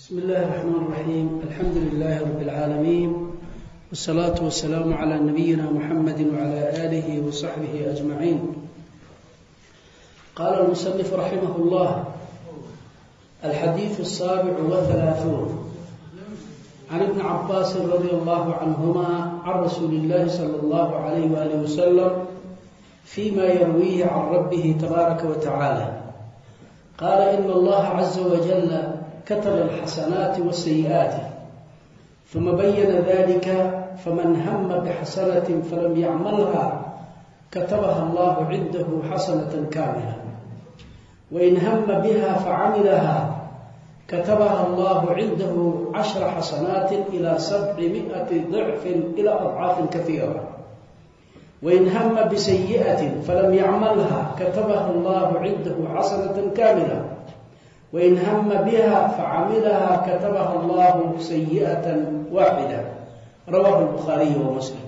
بسم الله الرحمن الرحيم الحمد لله رب العالمين والصلاة والسلام على نبينا محمد وعلى آله وصحبه أجمعين قال المصنف رحمه الله الحديث السابع والثلاثون عن ابن عباس رضي الله عنهما عن رسول الله صلى الله عليه وآله وسلم فيما يرويه عن ربه تبارك وتعالى قال إن الله عز وجل كتب الحسنات والسيئات ثم بين ذلك فمن هم بحسنة فلم يعملها كتبها الله عنده حسنة كاملة وإن هم بها فعملها كتبها الله عنده عشر حسنات إلى سبعمائة ضعف إلى أضعاف كثيرة وإن هم بسيئة فلم يعملها كتبها الله عنده حسنة كاملة wain hama biha facamilaha katabaha allahu sayi'ata waaxida rawahu lbukhaariyu wa muslim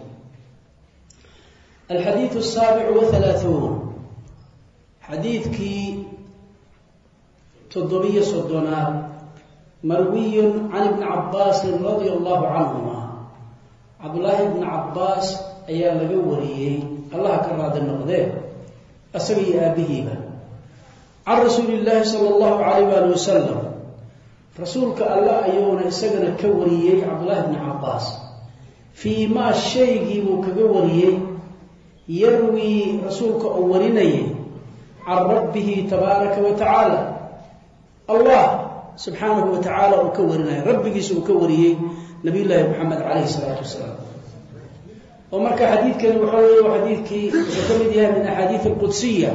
alxadiidu asaabicu wahalaahuun xadiidkii toddobiyo soddonaad marwiyun can ibni cabaasin radia allahu canhuma cabdullaahi ibni cabbaas ayaa laga wariyey allaha ka raadi noqdee isaga iyo aabbihiiba can rasuuli illaahi sala allahu calayh waali wasalam rasuulka alle ayuuna isagana ka wariyey cabdullaahi bni cabbaas. Fii maa shaygii buu kaga wariyey yarwii rasuulka oo warinayay can rabbihi tabaaraka wa tacaala. Allah subxaanahu wa tacaala uu ka warinaya rabbigiisa uu ka wariyey nabiy llaahi moxamed calayhi salaatu wasalaam oo marka xadiidkani waxa weeye xadiidkii wuxuu ka mid yahay min axaadiid alqudsiya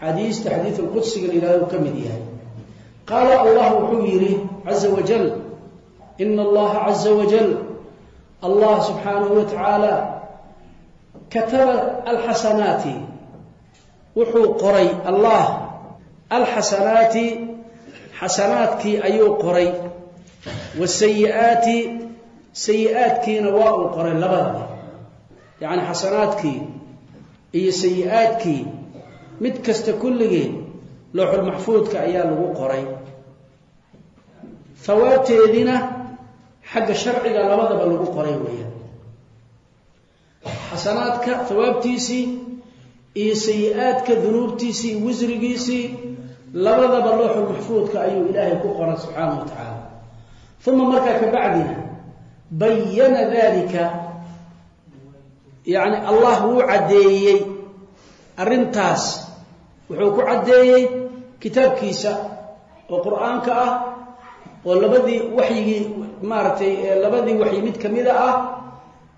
axaadiista xadiid alqudsiga la yihahdo ka mid yahay. Qaala allah wuxuu yidhi caza wajal ina allaha caza wajal allah subxaanahu wa tacaala kataba alxasanaati wuxuu qoray allah alxasanaati xasanaadkii ayuu qoray. Wasayi'aati sayi-aadkiina waa uu qoray labadaba. Yacni xasanaadkii iyo sayi-aadkii mid kasta kulligeed looxulmaxfuudka ayaa lagu qoray. Hawaabteediina xagga sharciga labadaba lagu qoray weeyaan. Xasanaadka hawaabtiisii iyo sayi-aadka dunuubtiisii wisrigiisii labadaba looxulmaxfuudka ayuu ilaahay ku qoray subxaanahu wa tacaala. Uma markaa ka bacdina bayana dalika yacni allah wuu caddeeyey arrintaas wuxuu ku caddeeyey kitaabkiisa oo qur'aanka ah oo labadii waxyigii maaragtay labadii waxyi mid kamida ah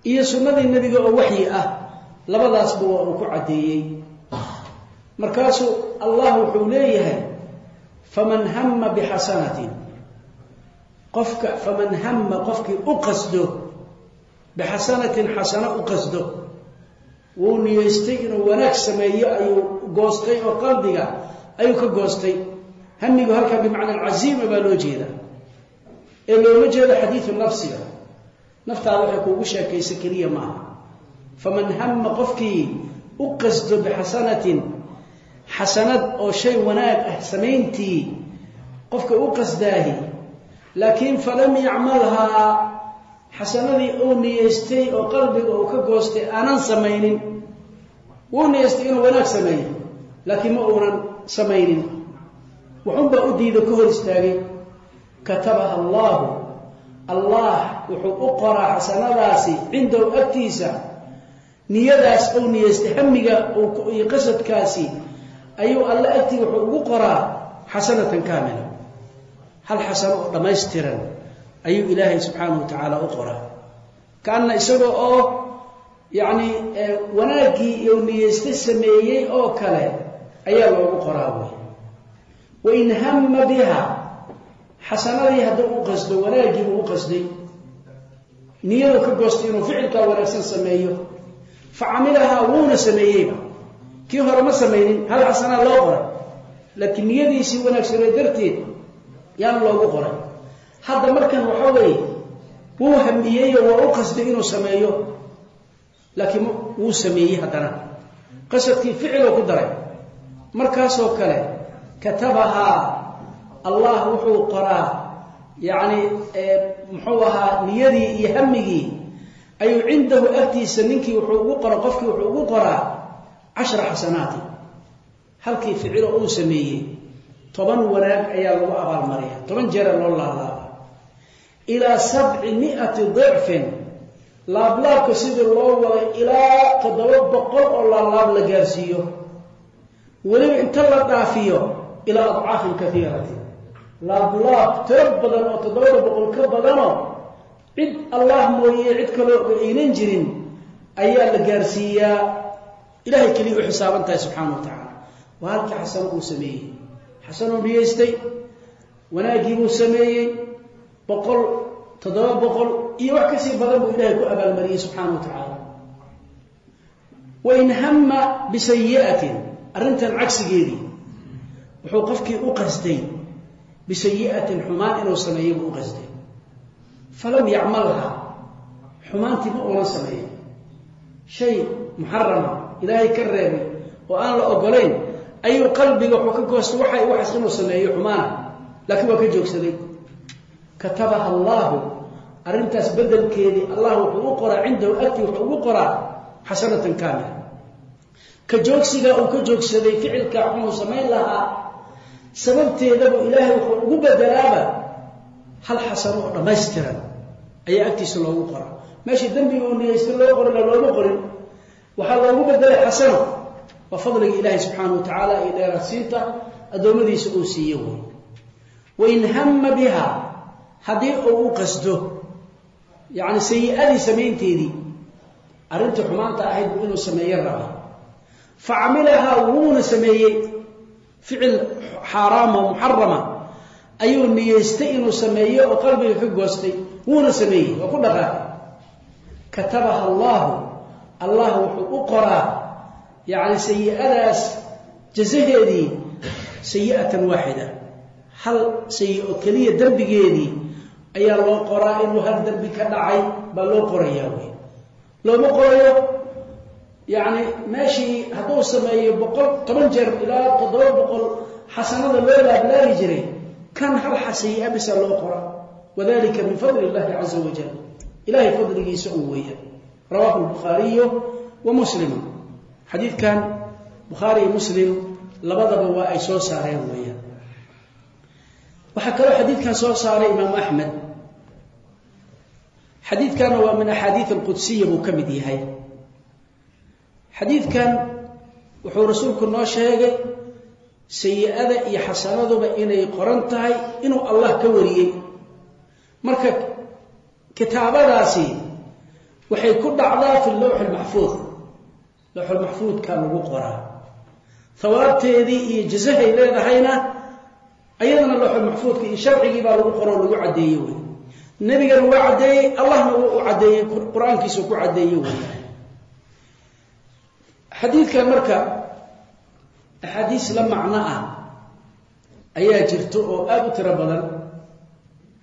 iyo sunnadii nebiga oo waxyi ah. Labadaasba waa uu ku caddeeyey. Markaasuu allah wuxuu leeyahay faman hama bixasanatin. Qofka faman hama qofkii u qasdo bixasanatin xasano u qasdo wuu niyeystay inuu wanaag sameeyo ayuu goostay oo qalbiga ayuu ka goostay. Hamigu halkaa bimacna alcaziima baa loo jeeda ee looma jeedo xadiidu nafsiga. Naftaada waxay kuugu sheekaysa keliya maaha. Faman hama qofkii u qasdo bixasanatin xasanad oo shay wanaag ah samayntii qofka u qasdaahi laakiin falam yacmalhaa xasanadii uu niyeystay oo qalbiga uu ka goostay aanan samaynin wuu niyeystay inuu wanaag sameeyo laakiin ma uunan samaynin. Wuxunbaa u diida ka hor istaagay. Katabaha allaahu allah wuxuu u qoraa xasanadaasi cindahu agtiisa. Niyadaas uu niyeystay hamiga iyo qasadkaasi ayuu alle agtii wuxuu ugu qoraa xasanatan kaamila. Hal xasano oo dhammaystiran ayuu ilaahay subxaanahu wa tacaala u qoraa. Kaanna isaga oo yacni wanaaggii iyo niyeyste sameeyey oo kale ayaa loogu qoraa wey. Wain hama biha xasanadii hadduu u qasdo wanaaggii buu u qasday. Niyadu ka goostay inuu ficilkaa wanaagsan sameeyo. Fa camilahaa wuuna sameeyeyba. Kii hore ma samaynin hal xasanaa loo qoray. Laakiin niyadiisii wanaagsanee darteed yaana loogu qoray hadda markan waxa weeye wuu hamiyeyo waa u qasday inuu sameeyo. Laakiin wuu sameeyey haddana. Qasadkii ficiloo ku daray. Markaasoo kale katabahaa allah wuxuu qoraa yacni muxuu ahaa niyadii iyo hamigii ayuu cindahu agtiisa ninkii wuxuu ugu qora qofkii wuxuu ugu qoraa cashra xasanaati. Halkii ficilo uu sameeyey toban wanaag ayaa lagu abaalmariya toban jeera loo laalaaba ilaa sabci miati dicfin. Laablaabka sidii loo waday ilaa toddoba boqol oo laalaab la gaarsiiyo. Weliba inta la dhaafiyo ilaa adcaafin kaiiratin laablaab tiro badan oo toddobada boqol ka badanoo cid allah mooye cid kaloo aynan jirin ayaa la gaarsiiyaa. Ilahay keliya u xisaaban tahay subxaana wa tacaala. Waa halkii xasano uu sameeyey. Xasanuu niyeystay wanaaggiibuu sameeyey boqol toddoba boqol iyo wax ka sii badan buu ilahay ku abaalmariyey subxaana wa tacaala. Wain hama bisayi'atin arrintan cagsigeedii wuxuu qofkii u qasday bisayi'atin xumaan inuu sameeyo buu u qasday. Falam yacmalha xumaantii ma uunan sameeyo shay muxarama ilaahay ka reebay oo aan la ogolayn ayuu qalbiga wuxuu ka goostay waxay waxaas inuu sameeyo xumaana laakiin waa ka joogsaday katabaha allaahu arrintaas bedelkeedii allah wuxuu u qoraa cindahu agtii wuxuu ugu qoraa xasanatan kaamila. Ka joogsigaa uu ka joogsaday ficilka xunuu samayn lahaa sababteedabuu ilaahay wuxuu ugu bedelaaba hal xasano oo dhammaystiran ayaa agtiisa loogu qoraa. Meeshii dembiga uu niyeysta loo qorina looma qorin waxaa loogu bedelay xasano. Waa fadliga ilaahay subxaana wa tacaala iyo dheeraadsiinta addoommadiisa uu siiye wey wain hama biha haddii uu u qasdo yacni sayi-adii samaynteedii arrintii xumaanta ahayd buu inuu sameeyo raba fa camilahaa wuuna sameeyey ficil xaaraama muxarama ayuu niyeystay inuu sameeyo oo qalbiga ka goostay wuuna sameeyey waa ku dhaqaaqay. Katabaha allaahu allah wuxuu u qoraa yacni sayi-adaas jasaheedii sayi'atan waaxida hal sayi-o keliya dembigeedii ayaa loo qoraa inuu hal dembi ka dhacay baa loo qorayaa wey looma qorayo yacni meeshii hadduu sameeyo boqol toban jeer ilaa toddoba boqol xasanada loo laablaabi jiray kan hal sayi-a bisa loo qora. Wadalika min fadli illahi caza wajal ilahay fadligiisa uu weeya rawahu lbukhaariyu wa muslimu xadiidkan bukhaari iyo muslim labadaba waa ay soo saareen weeyaan. Waxaa kaloo xadiidkan soo saaray imaamu axmed xadiidkanna waa min axaadiid alqudsiya buu ka mid yahay. Xadiidkan wuxuu rasuulku noo sheegay sayi-ada iyo xasanaduba inay qoran tahay inuu allah ka wariyey. Marka kitaabadaasi waxay ku dhacdaa fi lowxi lmaxfuud lowxulmaxfuudka lagu qoraa hawaabteedii iyo jazahay leedahayna ayadana lowxulmaxfuudka iyo sharcigii baa lagu qoro lagu caddeeye wey nebigana waa caddeeyey allahna wuu u caddeeyey qur'aankiisu ku caddeeye wey xadiidkan marka axaadiis la macno ah ayaa jirto oo aada u tiro badan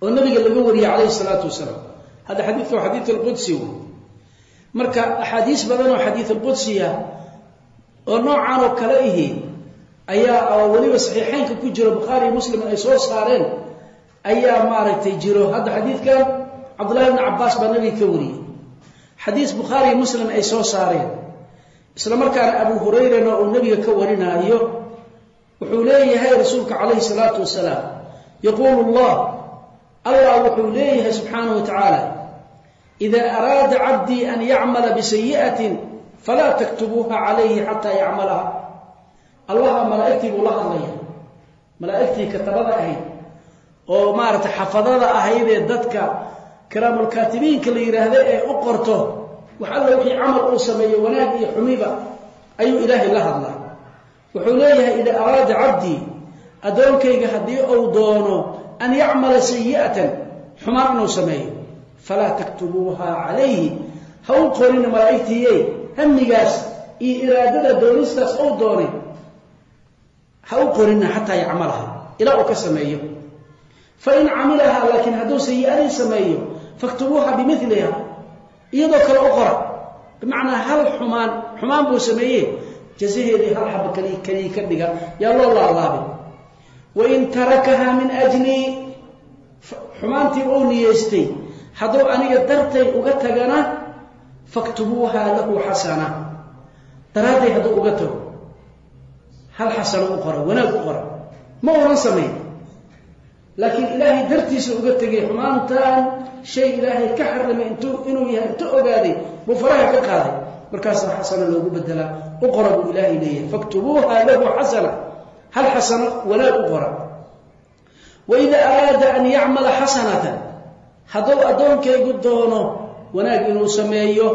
oo nabiga laga wariyey calayhi salaatu wasalaam. Hadda xadiidka waa xadiid alqudsi wey marka axaadiis badan oo xadiid alqudsiya oo noocan oo kale ihi ayaa oo weliba saxiixeynka ku jiro bukhaari muslim ay soo saareen ayaa maaragtay jiro. Hadda xadiidkan cabdullahi bni cabaas baa nabiga ka wariyey. Xadiis bukhaari iyo muslim ay soo saareen. Isla markaana abu hurayrana uu nebiga ka warinaayo wuxuu leeyahay rasuulka calayhi salaatu wasalaam yaquulu llah allah wuxuu leeyahay subxaanahu wa tacaala ida araada cabdii an yacmala bisayi'atin falaa taktubuuha calayhi xataa yacmalaha. Allaha malaa'igtii buu la hadlaya malaa'igtii katabada ahayd oo maaragtay xafadada ahayd ee dadka kiraamulkaatibiinka la yidhaahda ee u qorto wax alla wixii camal uu sameeyo wanaag iyo xumiba ayuu ilaahay la hadlaa. Wuxuu leeyahay idaa araada cabdii addoonkayga haddii uu doono an yacmala sayi'atan xumaan inuu sameeyo. Falaa taktubuuha calayhi ha u qorina malaa'igtiiye hamigaas iyo iraadada doonistaas uu doonay ha u qorina xataa yacmalaha ilaa uu ka sameeyo fain camilahaa laakiin hadduu sayi-adii sameeyo faktubuuha bimiliha iyadoo kale u qora bimacnaa hal xumaan xumaan buu sameeye jazaheedii hal xaba kali ka dhiga yaa loo laalaabay wain tarakaha min ajlii xumaantii uu niyeystay hadduu aniga dartay uga tagana faktubuuhaa lahu xasana daraadday hadduu uga tago hal xasano u qora wanaag u qora ma unan samayn laakiin ilaahay dartiisa uga tegay xumaantan shay ilaahay ka xarimay inuu yahay inta ogaaday buu faraha ka qaaday. Markaasaa xasano loogu bedelaa u qora buu ilaahay leeyahay. Faktubuuha lahu xasana. Hal xasano wanaag u qora. Waida araada an yacmala xasanatan. Hadduu addoonkaygu doono wanaag inuu sameeyo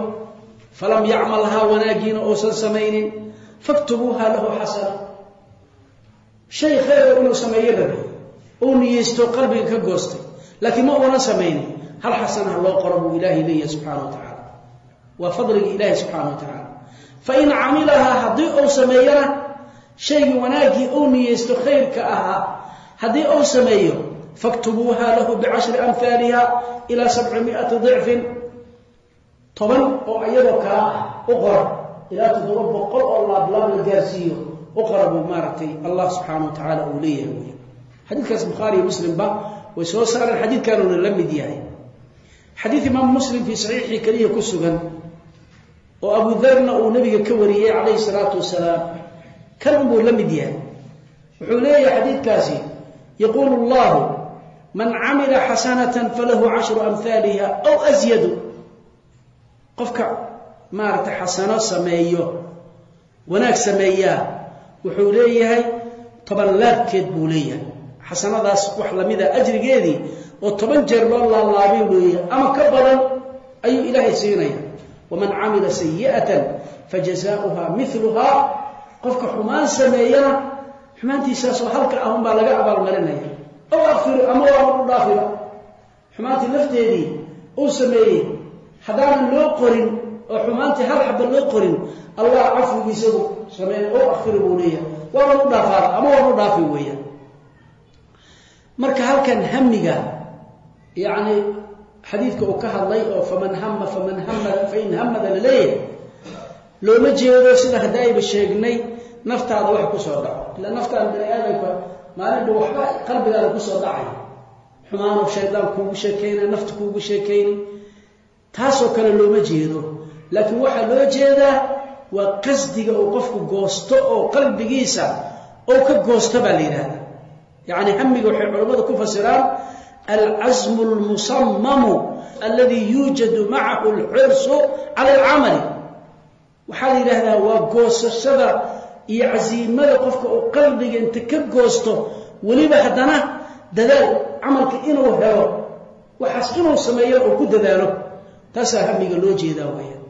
falam yacmalhaa wanaagiina uusan samaynin. Faktubuuha lahu xasana. Shay khayra inuu sameeyo rabe uu niyeysto qalbiga ka goostay. Laakiin ma uunan samaynin. Hal xasanaha loo qoro buu ilaahay leeyahay subxaana wa tacaala. Waa fadliga ilaahi subxaana wa tacaala. Fain camilahaa haddii uu sameeyona shaygii wanaaggii uu niyeysto khayrka ahaa haddii uu sameeyo faktubuuha lahu bicashri amhaaliha ilaa sabci miati dicfin toban oo iyadoo kala u qora. Ilaa toddoba boqol oo laablaab la gaarsiiyo u qora buu maaragtay allah subxaana wa tacaala uu leeyahay wy xadiidkaas bukhaariyo muslimba way soo saareen xadiidkaanuna la mid yahay. Xadiid imaam muslim fii saxiixii keliya ku sugan oo abu darna uu nabiga ka wariyey calayhi salaatu wasalaam kan unbuu la mid yahay. Wuxuu leeyahay xadiidkaasi yaquulu allahu man camila xasanatan falahu cashru amhaaliha aw asyadu qofka maaragtay xasano sameeyo wanaag sameeyaa wuxuu leeyahay toban laabkeed buu leeyahay xasanadaas wax lamida ajrigeedii oo toban jeer loo laalaabay leeyahay ama ka badan ayuu ilaahay siinaya waman camila sayi'atan fajazaauha miluhaa qofka xumaan sameeyana xumaantiisaasoo halka ah unbaa laga abaalmarinaya. Aw akfiru ama waama u dhaafila xumaantii lafteedii uu sameeyey haddaanan loo qorin oo xumaantii hal xaba loo qorin allah cafwigiisagu sameey ow akfiru buu leeyahay. Waana u dhaafaada ama waana u dhaafi weeyaan marka halkan hamiga yacni xadiidka uu ka hadlay oo faman hama faman hamada fain hamada la leeyahay looma jeedo sida haddaayba sheegnay naftaada wax ku soo dhaco. Ila naftaada bani aadamka maalinba waxba qalbigaada ku soo dhacay. Xumaanu shaydaan kuugu sheekaynay nafta kuugu sheekaynay taasoo kale looma jeedo. Laakiin waxaa loo jeedaa waa qasdiga uu qofku goosto oo qalbigiisa ou ka goosto baa la yidhahda yacni hamiga waxay culammadu ku fasiraan alcasmu almusamamu alladii yuujadu macahu alxirsu cala alcamali. Waxaa la yidhaahdaa waa goosashada iyo casiimada qofka uu qalbiga inta ka goosto weliba haddana dadaal camalka inuu helo waxaas inuu sameeyo oo ku dadaalo. Taasaa hamiga loo jeedaa weeyaan.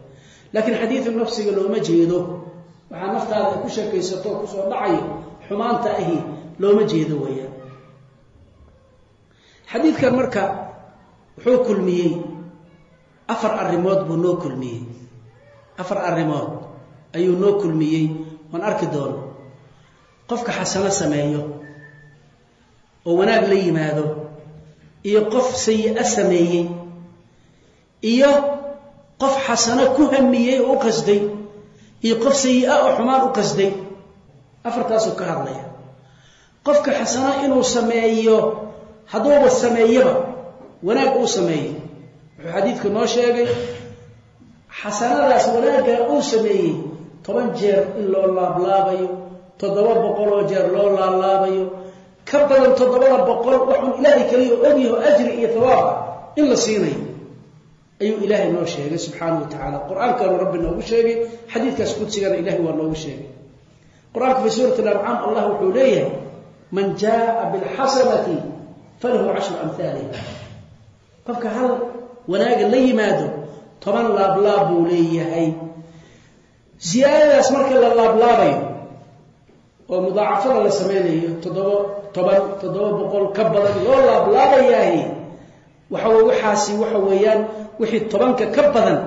Laakiin xadiidu nafsiga looma jeedo. Waxaa naftaada ay ku sheekaysato oo ku soo dhacayo xumaanta ahi looma jeedo weeyaan. Xadiidkan marka wuxuu kulmiyey afar arrimood buu noo kulmiyey. Afar arrimood ayuu noo kulmiyey. Waan arki doono qofka xasano sameeyo oo wanaag la yimaado iyo qof sayi-a sameeyey iyo qof xasano ku hamiyey oo u qasday iyo qof sayi-a oo xumaan u qasday. Afartaasuu ka hadlaya qofka xasano inuu sameeyo hadduuba sameeyaba wanaag uu sameeyey. Wuxuu xadiidku noo sheegay xasanadaas wanaaggaa uu sameeyey toban jeer in loo laablaabayo toddoba boqol oo jeer loo laalaabayo ka badan toddobada boqol waxun ilaahay keliya ogyaho ajri iyo tawaaba in la siinayo ayuu ilaahay noo sheegay subxaana wa tacaala. Qur'aankaanu rabbi noogu sheegay xadiidkaas qudsigana ilahay waa noogu sheegay. Qur'aanka fii suurati alancaam allah wuxuu leeyahay man jaaa bilxasanati falahu cashru amhaaliha qofka hal wanaaga la yimaado toban laablaab buu leeyahay. Ziyaadadaas marka la laablaabayo oo mudaacafada la samaynayo toddoba toban toddoba boqol ka badan loo laablaabayaahi waxa waxaasi waxa weeyaan wixii tobanka ka badan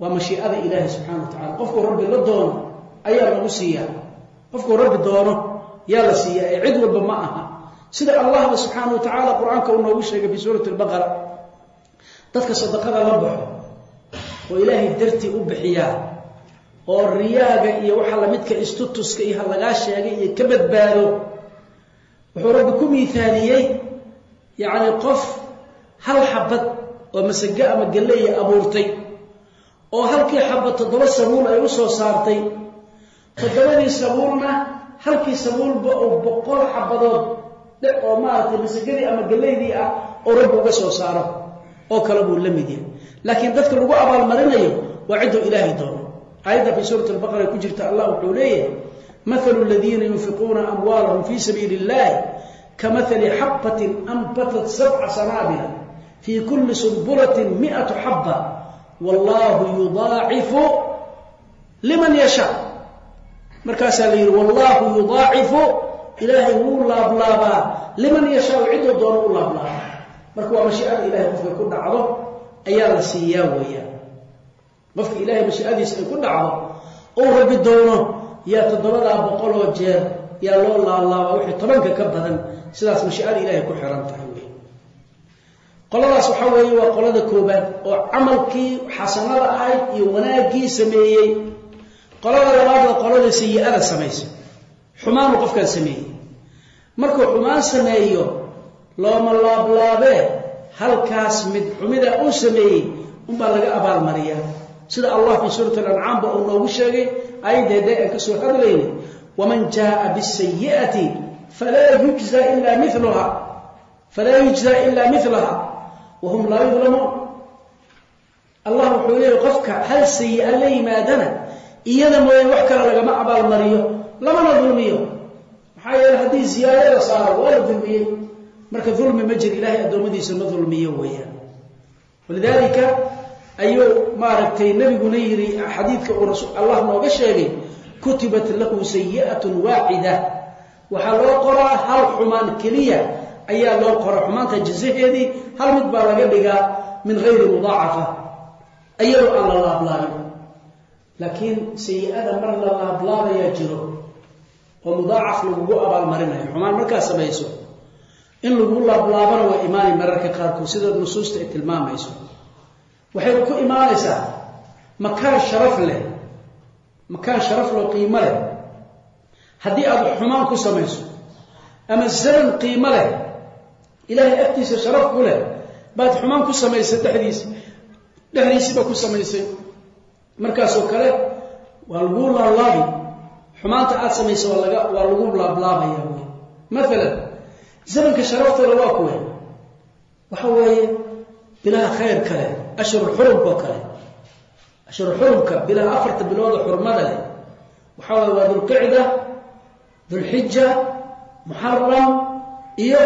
waa mashiicada ilaahi subxana wa tacala qofkuu rabbi la doono ayaa lagu siiyaa. Qofkuu rabbi doono yaa la siiyaa ee cid walba ma aha. Sida allahba subxaana wa tacaala qur'aanka uu noogu sheegay fii suurati albaqara. Dadka sadaqada la baxo oo ilaahay dartii u bixiyaa oo riyaaga iyo waxa lamidka istutuska iyo ha lagaa sheegay iyo ka badbaado wuxuu rabbi ku miithaaliyey yacni qof hal xabad oo masage ama galleeya abuurtay oo halkii xabad toddoba sabuul ay u soo saartay toddobadii sabuulna halkii sabuulba oo boqol xabadood oo maaragtay masagadii ama gallaydii ah oo rabbi uga soo saaro oo kale buu la mid yahay. Laakiin dadka lagu abaalmarinayo waa cidduu ilaahay doono. Aayadda fii suurati albaqara ku jirta allah wuxuu leeyahay mathalu aladiina yunfiquuna amwaalahum fii sabiili illahi kamahali xabbatin anbatat sabca sanaabila fii kulli sunbulatin mi'atu xabba wallahu yudaacifu liman yashaa markaasaa la yidhi wallahu yudaacifu. Ilaahay wuu laablaabaa. Liman yashaau cidduu doono u laablaabaa. Marka waa mashiicada ilahay qofka ku dhacdo ayaa la siiyaa weeyaan. Qofka ilaahay mashiicadiisa ay ku dhacdo ou rabi doono yaa toddobadaa boqol oo jeer yaa loo laablaabaa wixii tobanka ka badan sidaas mashiicada ilaahay ku xiran tahay wey qoladaas waxaa weeye waa qolada koobaad oo camalkii xasanada ahayd iyo wanaaggii sameeyey qolada labaadna qolada sayi-ada samaysa xumaanu qofkaan sameeyey. Markuu xumaan sameeyo looma laablaabee halkaas mid xumida uu sameeyey unbaa laga abaalmariyaa. Sida allah fii suurati alancaamba uu noogu sheegay aayaddeeda aan ka soo hadlayna waman jaaa bisayi'ati falaa yujza ilaa miluha falaa yujza ilaa milaha wahum laa yudlamuun allah wuxuu leeyay qofka hal sayi-a la yimaadana iyada mooye wax kale lagama abaalmariyo lamana dulmiyo. Maxaa yeele haddii ziyaadada saaro waa la dulmiyey. Marka dulmi ma jir ilaahay addoommadiisa ma dulmiyo weeyaan. Walidaalika ayuu maaragtay nebiguna yidhi xadiidka uu rasul allah nooga sheegay kutibat lahu sayi'atun waaxida waxaa loo qoraa hal xumaan keliya. Ayaa loo qoraa xumaanta jazaheedii hal mid baa laga dhigaa min hayri mudaacafa. Iyadoo aan la laablaabin laakiin sayi-ada mar la laablaabayaa jiro oo mudaacaf lagugu abaalmarinayo. Xumaan markaa samayso in lagu laablaabana waa imaanay mararka qaarkood sida nusuusta ay tilmaamayso. Waxayna ku imaanaysaa makaan sharaf leh makaan sharaf loo qiimo leh. Haddii aad xumaan ku samayso ama zaman qiimo leh ilaahay agtiisa sharaf ku leh baad xumaan ku samaysay dhexdiisa dhexdiisiiba ku samaysay markaasoo kale waa lagu laablaabi xumaanta aad samaysa waa lagu laablaabaya wy maalan zamanka sharaftooda waa kuwe waxa weeye bilaha khayr kale ashhur xurumka oo kale. Ashhur xurumka bilaha afarta bilooda xurmada leh waxaa waye waa dulqicda dulxija muxaram iyo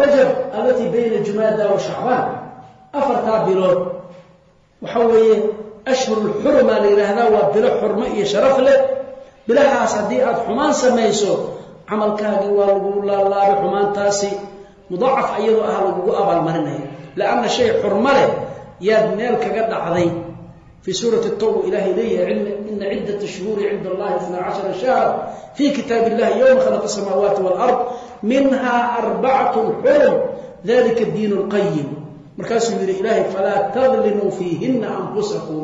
rajab allatii bayna jumaada wa shacbaan afartaa bilood. Waxa weeye ashhurulxurumaa la yidhaahdaa waa bilo xurmo iyo sharaf leh bilahaas haddii aad xumaan samayso camalkaagii waa lagu laalaabay xumaantaasi mudaacaf iyadoo ah lagugu abaalmarinaya lianna shay xurmo leh yaad meel kaga dhacday fii suurati tawba ilaahay leeyahay ina ciddat shuhuuri cinda allahi isna cashara shahra fii kitaab illahi yowma khalaqa asamaawaati waalard minhaa arbacatun xurum dalika diin lqayim markaasuu yidhi ilaahay falaa tadlimuu fiihinna anfusakum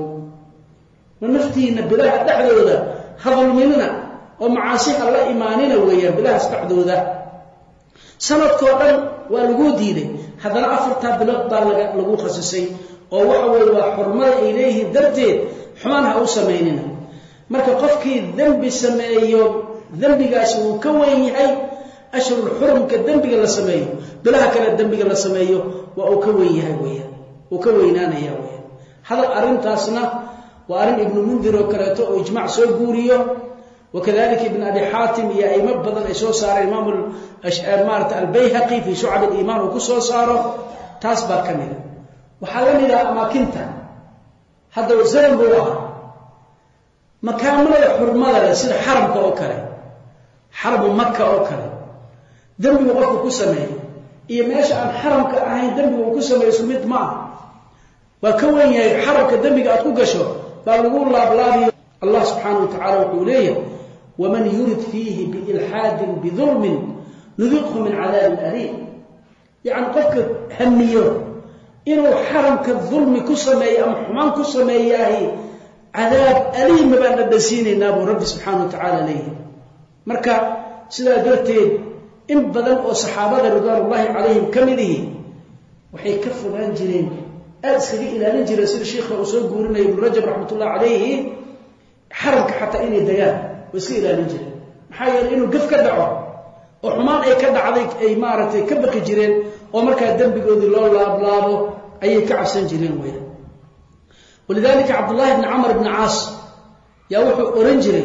naftiina bilaha dhexdooda hadulminina oo macaasi ha la imaanina weeyaan bilahaas dhexdooda. Sanadkoo dhan waa laguu diiday. Haddana afartaa bilood baa lagu khasisay oo waxa weeye waa xurmada ay leeyihiin darteed xumaan ha u samaynina. Marka qofkii dembi sameeyo dembigaasi wuu ka weyn yahay ashhurul xurumka dembiga la sameeyo bilaha kale dembiga la sameeyo waa uu ka weyn yahay weyaan uu ka weynaanaya weyaan hadal arrintaasna waa arrin ibnu mundir oo kaleeto oo ijmac soo guuriyo. Wakadalika ibn abi xaatim iyo aimo badan ay soo saareen. Imaam maarata albayhaqi fii shucab aliimaan uu ku soo saaro. Taas baa ka mida waxaa la mid ah amaakinta. Hadda zaman buu ahaa. Makaamada xurmada leh sida xaramka oo kale xaramu maka oo kale dembigu qofku ku sameeyo iyo meesha aan xaramka ahayn dembiga uu ku sameeyo mid ma ah waa ka wen yahay xaramka dembiga aad ku gasho baa lagu laablaabiyo allah subxaana wa tacala wuxuu leeyahay waman yurid fiihi biilxaadin bidulmin nudiqhu min cadaabin aliim. Yacni qofka hamiyo inuu xaramka dulmi ku sameeyo ama xumaan ku sameeyaahi cadaab aliima baan dhadhansiinaynaa buu rabbi subxaana wa tacaala leeyahay. Marka sidaa darteed in badan oo saxaabada ridwaanullaahi calayhim ka mid ihi waxay ka fogaan jireen aada iskaga ilaalin jireen sida sheikha uu soo guurinaya ibnu rajab raxmatullah calayhi xaramka xataa inay degaan way iska ilaalin jireen. Maxaa yeeley inuu gaf ka dhaco oo xumaan ay ka dhacday ay maaragtay ka baqi jireen oo markaa dembigoodii loo laablaabo ayay ka cabsan jireen weya walidalika cabdullaahi bni camar bni caas yaa wuxuu ohan jiray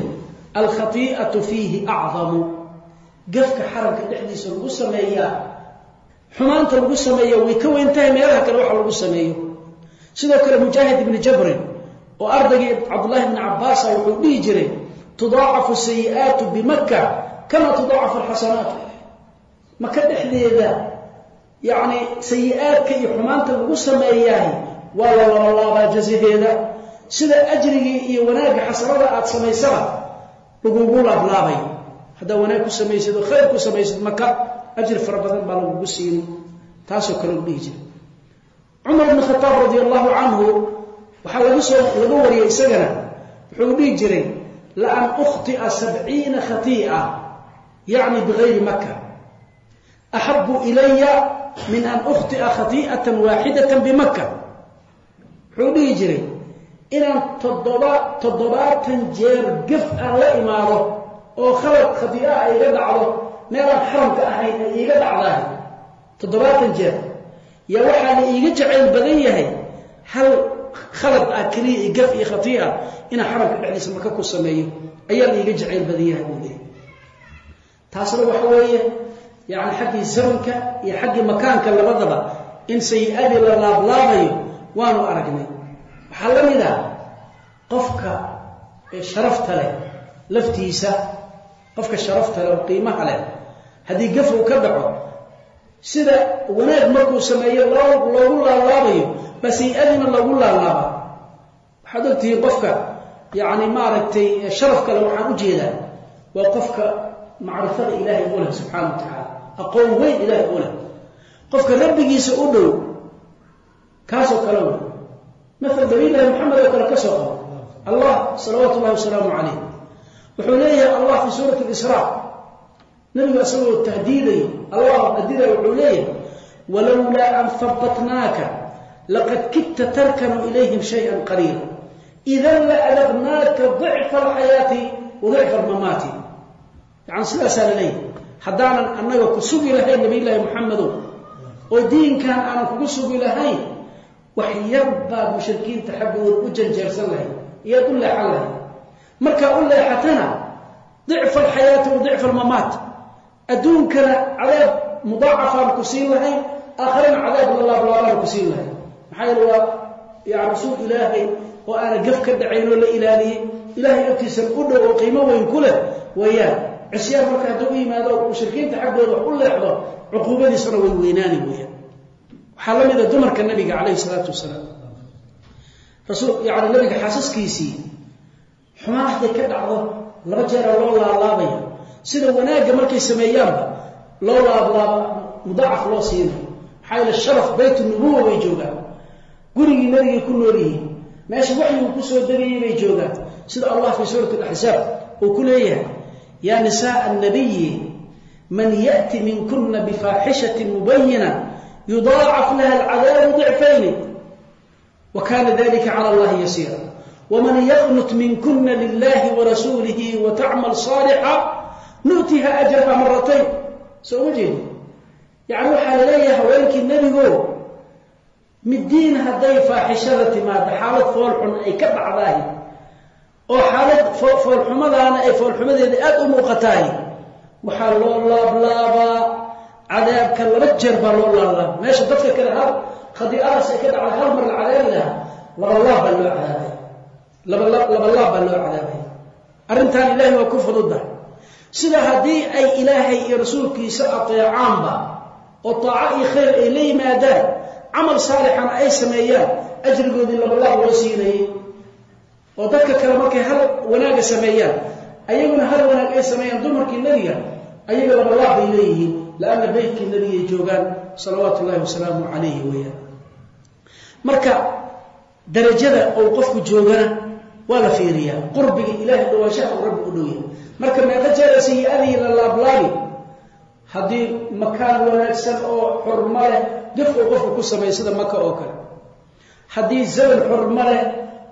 alkhati'atu fiihi acdamu gafka xaramka dhexdiisa lagu sameeyaa xumaanta lagu sameeya way ka weyn tahay meelaha kale waxa lagu sameeyo sidoo kale mujaahid ibni jabrin oo ardaygii cabdullaahi bni cabbaasa wuxuu dhihi jiray tudaacafu sayi'aatu bimaka kama tudaacafu alxasanaat. Maka dhexdeeda yacni sayi-aadka iyo xumaanta lagu sameeyahay waa la labalaabaa jazaheeda sida ajrigii iyo wanaagga xasanada aada samaysaba lagugu laablaabay. Haddaa wanaag ku samaysid oo khayr ku samaysid maka ajri fara badan baa lagugu siini taasoo kale u dhihi jira cumar bn khataab radi allahu canhu waxaa laga soo laga wariyay isagana wuxuu dhihi jiray la an ukhtia sabciina khatii'a yacni bigayri maka axabu ilaya min an ukhtia khati'atan waaxidatan bimaka wuxuu dhihi jiray inaan toddoba toddobaatan jeer gaf aan la imaado oo khalad khatii'aa iga dhacdo meelaan xaramka ahayn ay iiga dhacdahay toddobaatan jeer yaa waxaa la iiga jacayl badan yahay hal khalad ah keliya iyo gaf iyo khatii'a inaan xaramka dhexdiisa maka ku sameeyo. Ayaa la iiga jacayl badan yahay buu leehay taasna waxa weeye yacni xaggii zamanka iyo xaggii makaanka labadaba in sayi-adii la laablaabayo waanu aragnay. Waxaa la mid ah qofka sharafta leh laftiisa qofka sharafta leh oo qiimaha leh haddii gaf uu ka dhaco sida wanaag markuu sameeyo loo loogu laalaabayo ba sayi-adiina loogu laalaaba waxaad ogtihiin qofka yacni maaragtay sharaf kale waxaan u jeedaa waa qofka macrifada ilaahay u leh subxaana wa tacaala aqoon weyn ilaahay u leh. Qofka rabbigiisa u dhow kaasoo kale wey maala nabiylaahi maxamed oo kale ka soo qabo allah salawaatu ullahi wasalaamu calayh. Wuxuu leeyahay allah fii suurati lisraa nabigu isagoo tahdiidayo allah adidaya wuxuu leeyahay walowlaa an habbatnaaka laqad kidta tarkanu ilayhim shayan qaliila idan la adaqnaaka dicfa alxayaati wa dicfa almamaati. Yani sidaasaa la leeyahay. Haddaanan annaga ku sugi lahayn nabiyllaahi maxamedow oo diinkan aanan kugu sugi lahayn wax yar baad mushrikiinta xaggooda u janjeersan lahayd iyaad u leexan lahayd. Markaa u leexatana dicfa alxayaati wa dicfa almamaat adduunkana cadaab mudaacafaan ku siin lahayn aakharana cadaab lalaablaabaan ku siin lahayn. Maxaa yeele waa yani rasuul ilaahay oo aana gaf ka dhacayn oo la ilaaliyey ilaahay agtiisan u dhow oo qiimo weyn ku leh weeyaan. Cisyaan marka hadduu u yimaado mushrikiinta xaggooda wax u leexdo cuquubadiisana way weynaani weeyaan. Waxaa la mida dumarka nabiga calayhi salaatu wasalaam. Yani nabiga xaasaskiisii xumaan hadday ka dhacdo laba jeera loo laalaabaya. Sida wanaagga markay sameeyaanba loo laablaaba mudaacaf loo siinayo. Maxaa yeele sharaf baytu nubuwa bay joogaan. Gurigii nabigay ku nool yihiin. Meesha waxyigu ku soo degayay bay joogaan. Sida allah fii suurati alaxsaab uu ku leeyahay yaa nisaaa annabiyi man ya'ti minkuna bifaaxishatin mubayina yudaacaf laha alcadaabu dicfayni wa kana dalika cala allahi yasiira. Waman yaqnut minkuna lilahi warasuulihi watacmal saalixa nu'tiha ajraha maratayn soo ma jeedi yacni waxaa la leeyahay haweenkii nebigo middiin hadday faaxishada timaado xaalad foolxun ay ka dhacdaay oo xaalad foolxumadaana ay foolxumadeeda aada u muuqataay waxaa loo laablaabaa cadaabka laba jeer baa loo laablaaba meesha dadka kale hal khadiicadaas ay ka dhacda hal mar la cadaabi lahaa labalaab baa loo cadaabay. Labalaab baa loo cadaabay. Arrintan ilahay waa ku fududda sida haddii ay ilaahay iyo rasuulkiisa ateecaanba oo taaco iyo khayr ay la yimaadaan camal saalixana ay sameeyaan ajrigoodii labalaab loo siinayay oo dadka kale markay hal wanaaga sameeyaan ayaguna hal wanaag ay sameeyaan dumarkii nebiga ayaga labalaab bay leeyihiin laanna beytkii nebigay joogaan salawaatu ullahi wasalaamu calayhi weeyaan. Marka darajada uu qofku joogana waa la fiiriyaa. Qurbiga ilahay dhawaanshaha uu rabbi u dhow marka meeqa jeera sayi-adii la laablaabi haddii makaan wanaagsan oo xurmo leh uu qofku ku sameeyo sida maka oo kale. Haddii zaman xurmo leh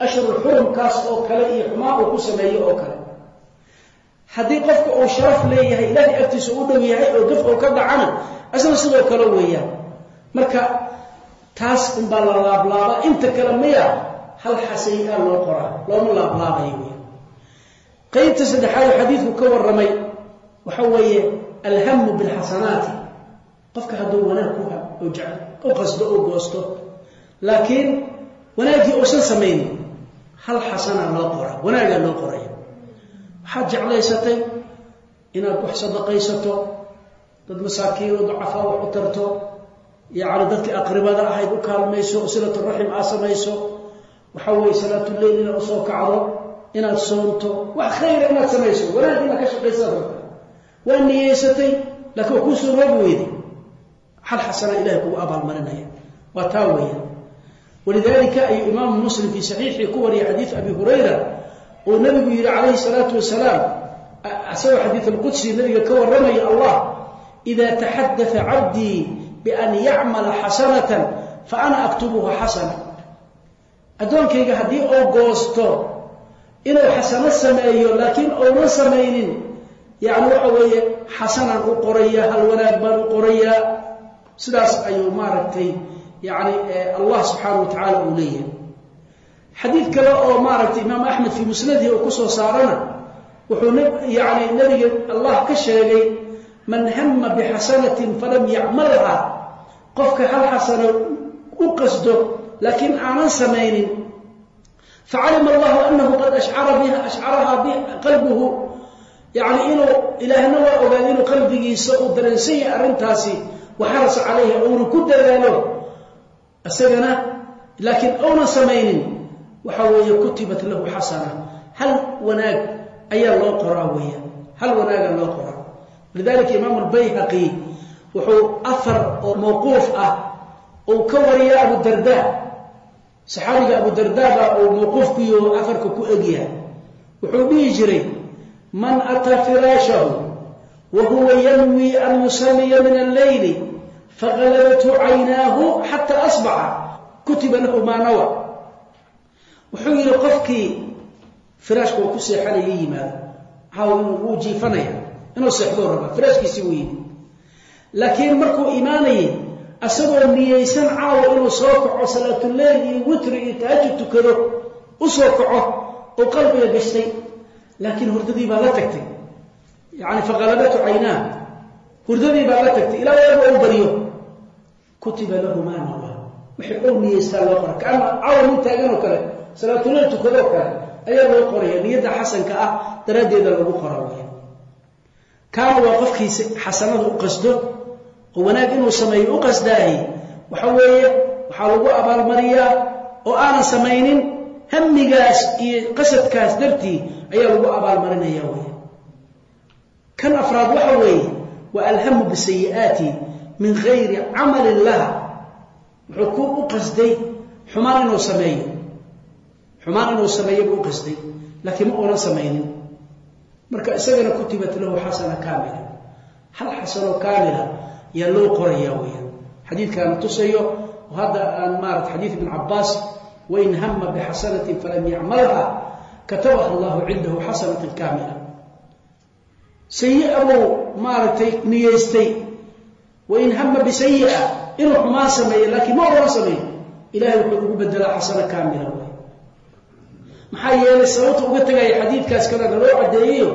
ashhur xurumkaas oo kale iyo xumaan uu ku sameeyo oo kale. Haddii qofka uu sharaf leeyahay ilaahay agtiisa u dhow yahay oo uu ka dhacana asna sidoo kale weeyaan. Marka taas unbaa la laablaabaa. Inta kale miya hal xasayi-a loo qoraa looma laablaabayo qaybta saddexaad oo xadiidku ka warramay waxa weeye alhamu bilxasanaati. Qofka hadduu wanaag ku u jecel u qasdo u goosto. Laakiin wanaaggii uusan samaynin hal xasana loo qoraa wanaagaa loo qoraya waxaad jeclaysatay inaad wax sadaqaysato dad masaakiin oo dacafaa wax u tarto yacni dadkii aqribada ahayd u kaalmayso silaturaxim aa samayso waxa weeye salaatuleyl inaad u soo kacdo inaad soonto wax khayra inaad samayso wanaag inaad ka shaqaysaad rabta waa niyeysatay laakiin waa kuu soo roobi weyday hal xasana ilahay kugu abaalmarinaya waa taa weeyaan walidalika ayuu imaamu muslim fii saxiixii ku wariyay xadiid abi hurayra oo nabigu yihi calayhi salaatu wasalaam isagoo xadiid alqudsi nabiga ka warramaya allah ida taxadaa cabdii bian yacmala xasanatan fa ana aktubuha xasana addoonkayga haddii uu goosto inuu xasano sameeyo laakiin uunan samaynin yacni waxa weeye xasanaan u qorayaa hal wanaag baan u qorayaa sidaas ayuu maaragtay yacni allah subxaana wa tacaala uu leeyahay. Xadiid kale oo maaragtay imaam axmed fii musnadihi uu ku soo saarana wuxuu yani nabiga allah ka sheegay man hama bixasanatin falam yacmalha. Qofka hal xasano u qasdo laakiin aanan samaynin facalima allahu anahu qad ashcara biha ashcarahaa qalbuhu yacni inuu ilaahna waa ogaaday inuu qalbigiisa uu dareensan yahay arrintaasi waxarasa calayha uuna ku dadaalo isagana laakiin uunan samaynin waxa weeye kutibat lahu xasana hal wanaag ayaa loo qoraa weeyaan hal wanaaga loo qoraa lidalika imaamu albayhaqi wuxuu afar oo mawquuf ah uu ka wariya saxaabiga abu darda baa uu mawquufkuyo afarka ku egyahay wuxuu dhihi jiray man ataa firaashahu wa huwa yanwi an yusalliya min alleyli fagalabathu caynaahu xataa asbaxa kutiba lahu maa nawa. Wuxuu yidhi qofkii firaashka uu ku seexanaya yimaado maxaa wuu jiifanaya inuu seexdoo rabaa firaashkiisii buu yimi laakiin markuu imaanayay asagoo niyeysan caawa inuu soo kaco salaatuleyl iyo witri iyo tahajud tukado u soo kaco oo qalbiga gashtay. Laakiin hurdadii baa la tagtay. Yani faqalabatu caynaa hurdadii baa la tagtay. Ilaa eeba u baryo kutiba lahu maa nawa wixii ou niyeystaa loo qora kaana caawa nin taagan oo kale salaatuleyl tukadoo kale ayaa loo qoraya. Niyadda xasanka ah daraaddeeda lagu qora wey kaana waa qofkiisi xasanada u qasdo oo wanaag inuu sameeyo u qasdaahi. Waxa weeye waxaa lagu abaalmariyaa oo aanan samaynin hamigaas iyo qasadkaas dartii ayaa lagu abaalmarinaya wey kan afraad waxa weeye waa alhamu bisayi'aati min gayri camalin laha. Wuxuu ku u qasday xumaan inuu sameeyo. Xumaan inuu sameeyo buu u qasday laakiin ma uunan samaynin. Marka isagana kutibat lahu xasana kaamila. Hal xasanoo kaamila yaa loo qoraya weyaan xadiidkaana tusayo oo hadda aan maarata xadiid ibn cabaas wain hama bixasanatin falam yacmalha katabaha allahu cindahu xasanatan kaamila. Sayi-a buu maaragtay niyeystay wain hama bisayi'a inuu xumaan sameeyo laakiin ma oona sameeyo. Ilahay wuxuu ugu bedelaa xasano kaamila wey maxaa yeelay sababta uga tegaya xadiidkaas kalena loo caddeeyeyo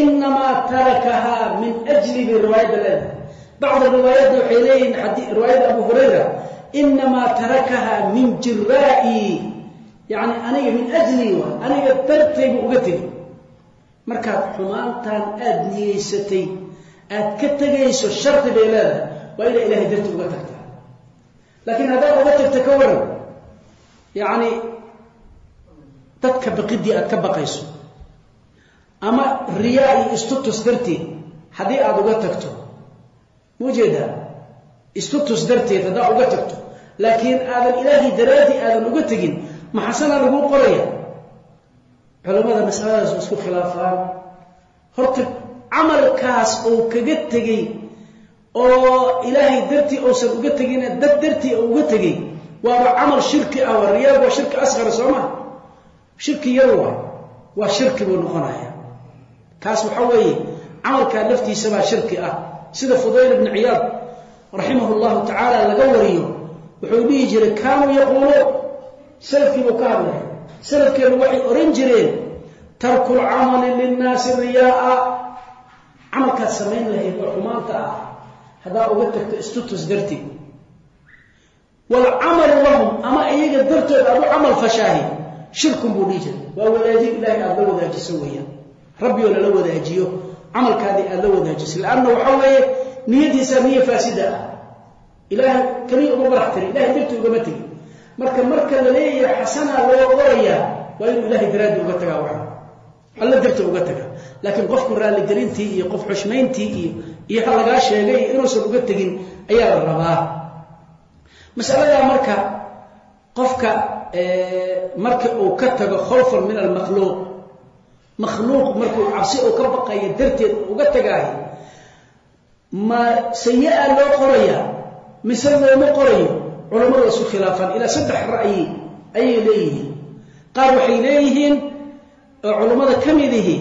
inamaa tarakahaa min ajli bay riwaayadda leedahay bacda riwaayadda waxay leeyihiin riwaayadda abu hurayra inamaa tarakahaa min jiraa'i yacni aniga min ajli aniga dartaybu uga tegi markaad xumaantan aada niyeysatay aad ka tegayso shardi bay leedahay waa inaa ilahay darti uga tagtaa laakiin haddaad uga tagta ka waran yacni dadka baqidii aad ka baqayso ama riyaa iyo istutus darteed haddii aada uga tagto ma u jeedaa istutus darteed haddaad uga tagto. Laakiin aadan ilaahay daraaddii aadan uga tegin maxasana laguu qoraya? Culamada masaladaas isku khilaafaan. Horta camalkaas uu kaga tegey oo ilaahay dartii uusan uga tegine dad dartii uga tegay waaba camal shirki ah waa riyaag waa shirki asqar soo ma shirki yar waa waa shirki buu noqonaya kaas waxa weeye camalkaa laftiisa baa shirki ah sida fudayl ibni ciyaad raximah llahu tacaala laga wariyo wuxuu dhihi jiray kaanuu yaquuluun salafkii buu ka hadlay. Salafkeenu waxay ohan jireen tarku lcamali linnaasi riyaaa. Camalkaad samayn lahayd oo xumaanta ah haddaa uga tagto istutus darti. Waalcamalu lahum ama iyaga dartood aad u camal fashaahi shirkun buu dhihi jiray. Waa wadaajin ilaahay aada la wadaajiso weeyaan. Rabbi oo lala wadaajiyo camalkaadii aada la wadaajiso leanna waxaa weeye niyadiisaa niyo faasida ah. Ilaahay keliya uma barax tiri ilahay darti ugama tegi marka marka la leeyahay xasanaa loo qorayaa waa inuu ilahay daraaddi uga tagaa waxa alla darti uga taga laakiin qofku raalligelintii iyo qof xushmayntii iyo iyo ha lagaa sheegay iyo inuusan uga tegin ayaa la rabaa. Masaladaa marka qofka marka uu ka tago khawfan min almakhluuq makhluuq markuu cabsi uu ka baqayo darteed uga tagaayo. Ma sayi-a loo qoraya mise looma qorayo? Culammada isu khilaafaan. Ilaa saddex ra'yi ayay leeyihiin. Qaar waxay leeyihiin oo culammada ka midihi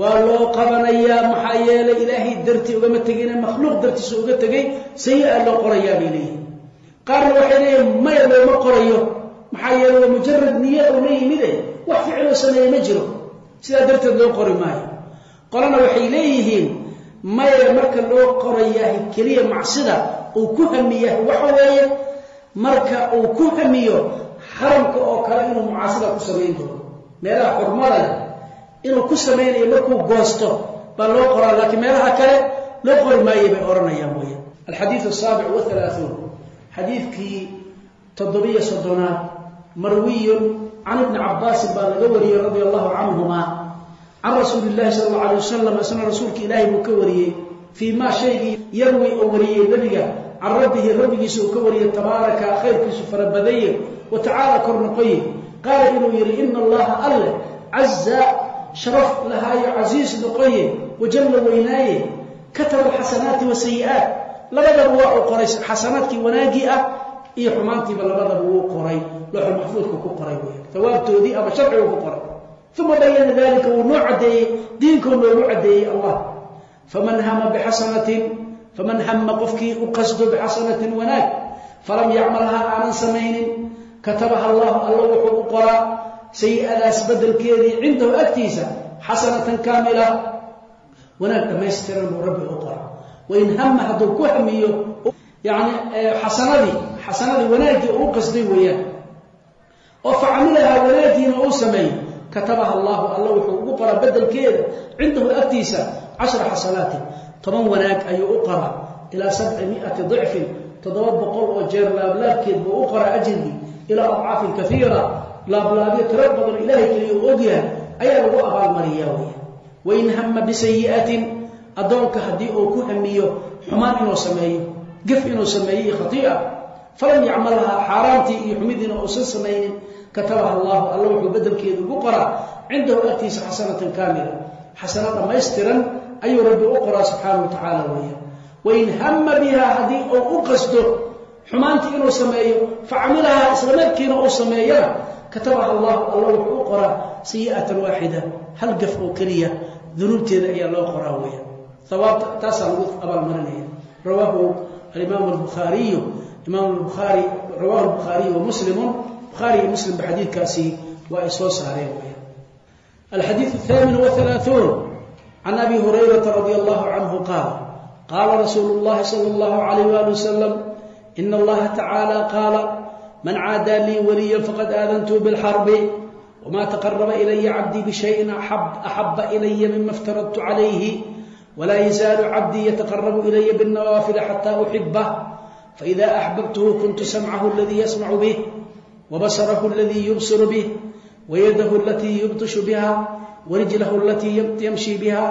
waa loo qabanayaa maxaa yeelay ilaahay dartii ugama tegine makhluuq dartiisa uga tegay sayi-a loo qorayaa bay leeyihiin. Qaarna waxay leeyihiin maya looma qorayo maxaa yeelay waa mujarad niya oo la yimide wax ficiloo sameeye ma jiro sidaa darteed loo qori maayo. Qolana waxay leeyihiin maya marka loo qorayahay keliya macsida uu ku hamiyahay waxa weeye marka uu ku hamiyo xaramka oo kale inuu mucaasida ku samayn doono meelaha xurmada leh inuu ku samaynayo markuu goosto baa loo qoraa laakiin meelaha kale loo qori maayay bay odhanayaan mooya alxadiid asaabic wahalaaثuun xadiidkii toddobiyo soddonaad marwiyun can ibni cabaasin baa laga wariyey radia allahu canhuma can rasuuli llahi sala alla alay wasalam isna rasuulka ilaahay buu ka wariyey fii maa shaygii yarwi oo wariyey nebiga can rabbihi rabbigiisa uu ka wariyey tabaaraka khayrkiisu farabadaye wa tacaala kor noqoye qaala inuu yidhi ina allaha alle caza sharaf lahaayo casiis noqoye wajalla weynaaye kataba alxasanaati wasayi'aat labadaba waa uu qoray xasanaadkii wanaaggii ah iyo xumaantiiba labadaba wuu qoray looxul maxfuudka ku qoray wey hawaabtoodii ama sharcigu ku qoray. Uma bayana dalika wuu noo caddeeyey diinkuu noogu caddeeyey allah. Faman hama bixasanatin faman hama qofkii u qasdo bixasanatin wanaag falam yacmalhaa aanan samaynin katabaha allahu alla wuxuu u qoraa sayi-adaas bedelkeedii cindahu agtiisa xasanatan kaamila. Wanaag dhammaystiran buu rabbi u qoraa. Wain hama hadduu ku hamiyo yani xasanadii xasanadii wanaaggii uu qasday weeyaan. Oo facamilahaa wanaaggiina uu sameeyo katabaha allahu alla wuxuu ugu qoraa bedelkeeda cindahu agtiisa cashra xasanaatin. Toban wanaag ayuu u qoraa ilaa sabci miati dicfin. Toddoba boqol oo jeer laablaabkeed buu u qoraa ajrigii ilaa adcaafin kaiira laablaabyo tiro badan ilaahay keliya uu ogyahay ayaa lagu abaalmariyaa weya wain hama bisayi'atin addoonka haddii uu ku hamiyo xumaan inuu sameeyo gef inuu sameeyo iyo khatii'a. Falam yacmalhaa xaaraantii iyo xumidiina uusan samaynin katabaha allahu alla wuxuu bedelkeeda ugu qoraa cindahu agtiisa xasanatan kaamila. Xasano dhammaystiran ayuu rabbi u qoraa subxaana wa tacaala weeyaan wain hama bihaa haddii uu u qasdo xumaantii inuu sameeyo facamilahaa islamarkiina uu sameeyana katabaha allahu alla wuxuu u qoraa sayi'atan waaxida hal gaf oo keliya dunuubteeda ayaa loo qoraa alimaam albukhaariyu imaam lbukhaari rawahu lbukhaariy wa muslimun bukhaari iyo muslimba xadiidkaasi waa ay soo saareen weyaan alxadiidu althaamin wathalaathuun can abi hurayrata radia allahu canhu qaala qaala rasuulu llahi sala allahu alayh wali wasalam ina allaha tacaala qaala man caadaa lii waliyan faqad aadantuu bilxarbi wamaa taqaraba ilaya cabdii bishayin axaba ilaya mima iftaradtu calayhi walaa yzaalu cabdii yataqarabu ilaya bاnawaafili xata uxibah faida axbabtuhu kuntu samcahu aladii yasmacu bih wabasarahu aladii yubsiru bih wayadahu alatii yubtishu biha warijlahu alatii yamshi biha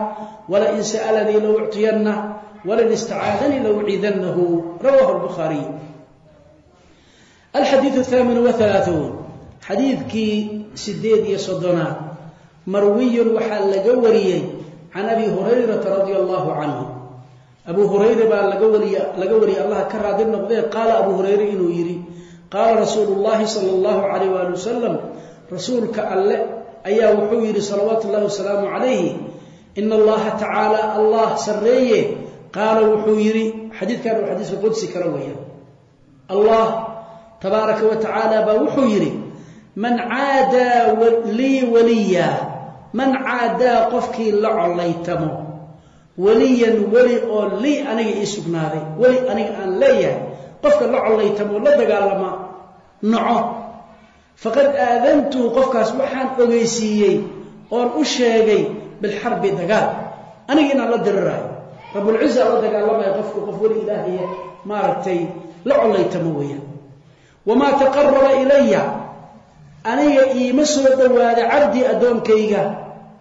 walain sa'lanii low uctiyanah wlain istacaadanii low ciidanahu rawahu lbukhaariy alxadiiu haamin waalaauun xadiidkii sideed iyo soddonaad marwiyun waxaa laga wariyey can abi hurayrata radia allahu canhu abu hurayre baa laga wariya laga wariyay allah ka raadi noqdee qaala abu hurayre inuu yidhi qaala rasuulu llahi sala allahu calayh waali wasalam rasuulka alle ayaa wuxuu yidhi salawaatu ullahi wasalaamu calayhi ina allaha tacaala allah sarreeye qaala wuxuu yidhi xadiidkan waa xadiiska qudsi kale weeyaan allah tabaaraka wa tacaala baa wuxuu yidhi man caadaa lii waliya man caadaa qofkii la collaytamo weliyan weli oo lii aniga ii sugnaaday weli aniga aan leeyahay qofka la collaytamo la dagaalama naco faqad aadantuhu qofkaas waxaan ogeysiiyey oon u sheegay bilxarbi dagaal. Aniga inaan la diriraayo rabulciza la dagaalamaya qofku qof weli ilaahiya maaragtay la collaytamo weeyaan. Wamaa taqaraba ilaya aniga iima soo dhowaada cabdii addoonkayga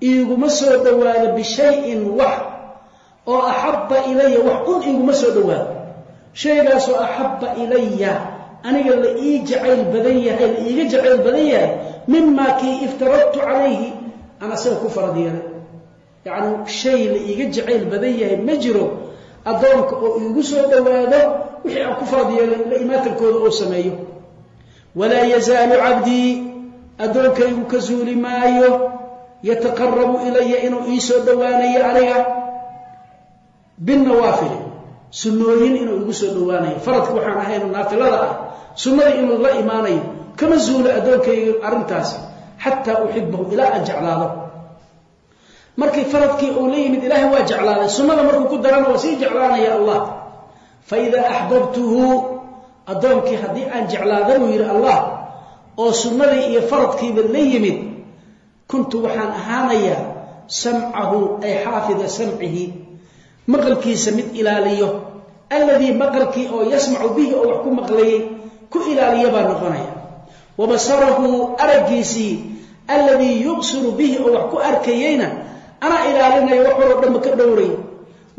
iiguma soo dhowaado bishayin wax oo axabba ilaya wax un iiguma soo dhowaado shaygaasoo axabba ilaya aniga la ii jacayl badan yahay la iiga jacayl badan yahay mimaa kii iftaradtu calayhi aan asaga ku farad yeelay yacni shay la iiga jacayl badan yahay ma jiro addoonka oo iigu soo dhowaado wixii aan ku farad yeelay la imaatankooda oo sameeyo. Walaa yazaalu cabdii addoonkaygu ka suuli maayo yataqarabu ilaya inuu ii soo dhowaanayo aniga binnawaafili sunnooyin inuu igu soo dhowaanayo. Faradka waxaan ahayno naafilada ah sunnadii inuu la imaanayo kama zuulo addoonkayga arrintaasi xataa uxibahu ilaa aan jeclaado. Markii faradkii uu la yimid ilaahay waa jeclaaday. Sunnada markuu ku darana waa sii jeclaanaya allah. Fa axbabtuhu addoonkii haddii aan jeclaada buu yidhi allah oo sunnadii iyo faradkiiba la yimid kuntu waxaan ahaanayaa samcahu ay xaafida samcihi maqalkiisa mid ilaaliyo. Alladii maqalkii oo yasmacu bihi oo wax ku maqlayay ku ilaaliya baa noqonaya. Wa basarahu araggiisii alladii yubsiru bihi oo wax ku arkayeyna anaa ilaalinaya wax waroo dhanba ka dhowray.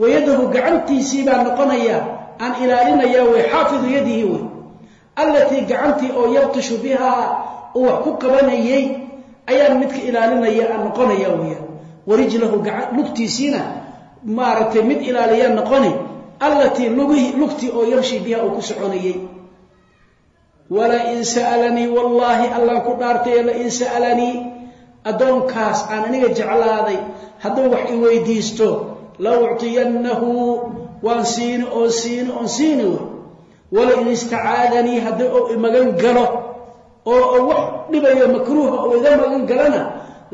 Wayadahu gacantiisii baa noqonaya aan ilaalinaya wey xaafidu yadihi wey allatii gacantii oo yabtishu bihaa uu wax ku qabanayay ayaan midka ilaalinaya aan noqonaya weya warijlahu lugtiisiina maaragtay mid ilaaliya noqoni allatii lugtii oo yamshi biha uu ku soconayey walain sa'alanii wallaahi allaan ku dhaartay lain sa'alanii addoonkaas aan aniga jeclaaday hadduu wax i weydiisto la uctiyannahu waan siini oon siini oon siini walain istacaadanii haddii uu imagan galo oo wax dhibayo makruuha oo iga magan galana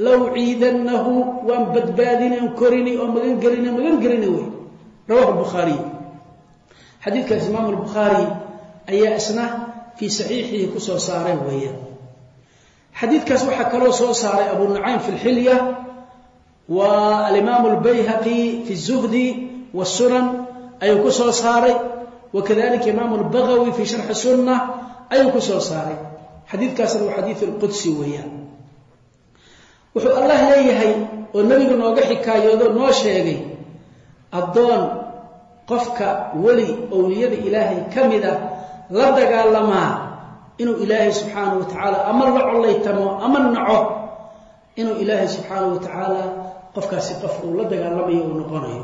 low ciidannahu waan badbaadini on korini oo magan gelini magan gelini wey rawahu bukhaariy xadiidkaas imaamu albukhaari ayaa isna fii saxiixihi ku soo saaray weeyaan. Xadiidkaas waxaa kaloo soo saaray abu nucaym fi lxilya wa alimaamu albayhaqi fi zuhdi wasunan ayuu ku soo saaray wakadalika imaamu albagawi fi sharxi sunna ayuu ku soo saaray xadiidkaasna waa xadiid alqudsi weeyaan wuxuu allah leeyahay oo nebigu nooga xikaayoodo noo sheegay addoon qofka weli owliyada ilaahay ka mida la dagaalamaa inuu ilaahay subxaanahu wa tacaala ama la collaytamo ama naco inuu ilaahay subxaanahu wa tacaala qofkaasi qof uu la dagaalamayo uu noqonayo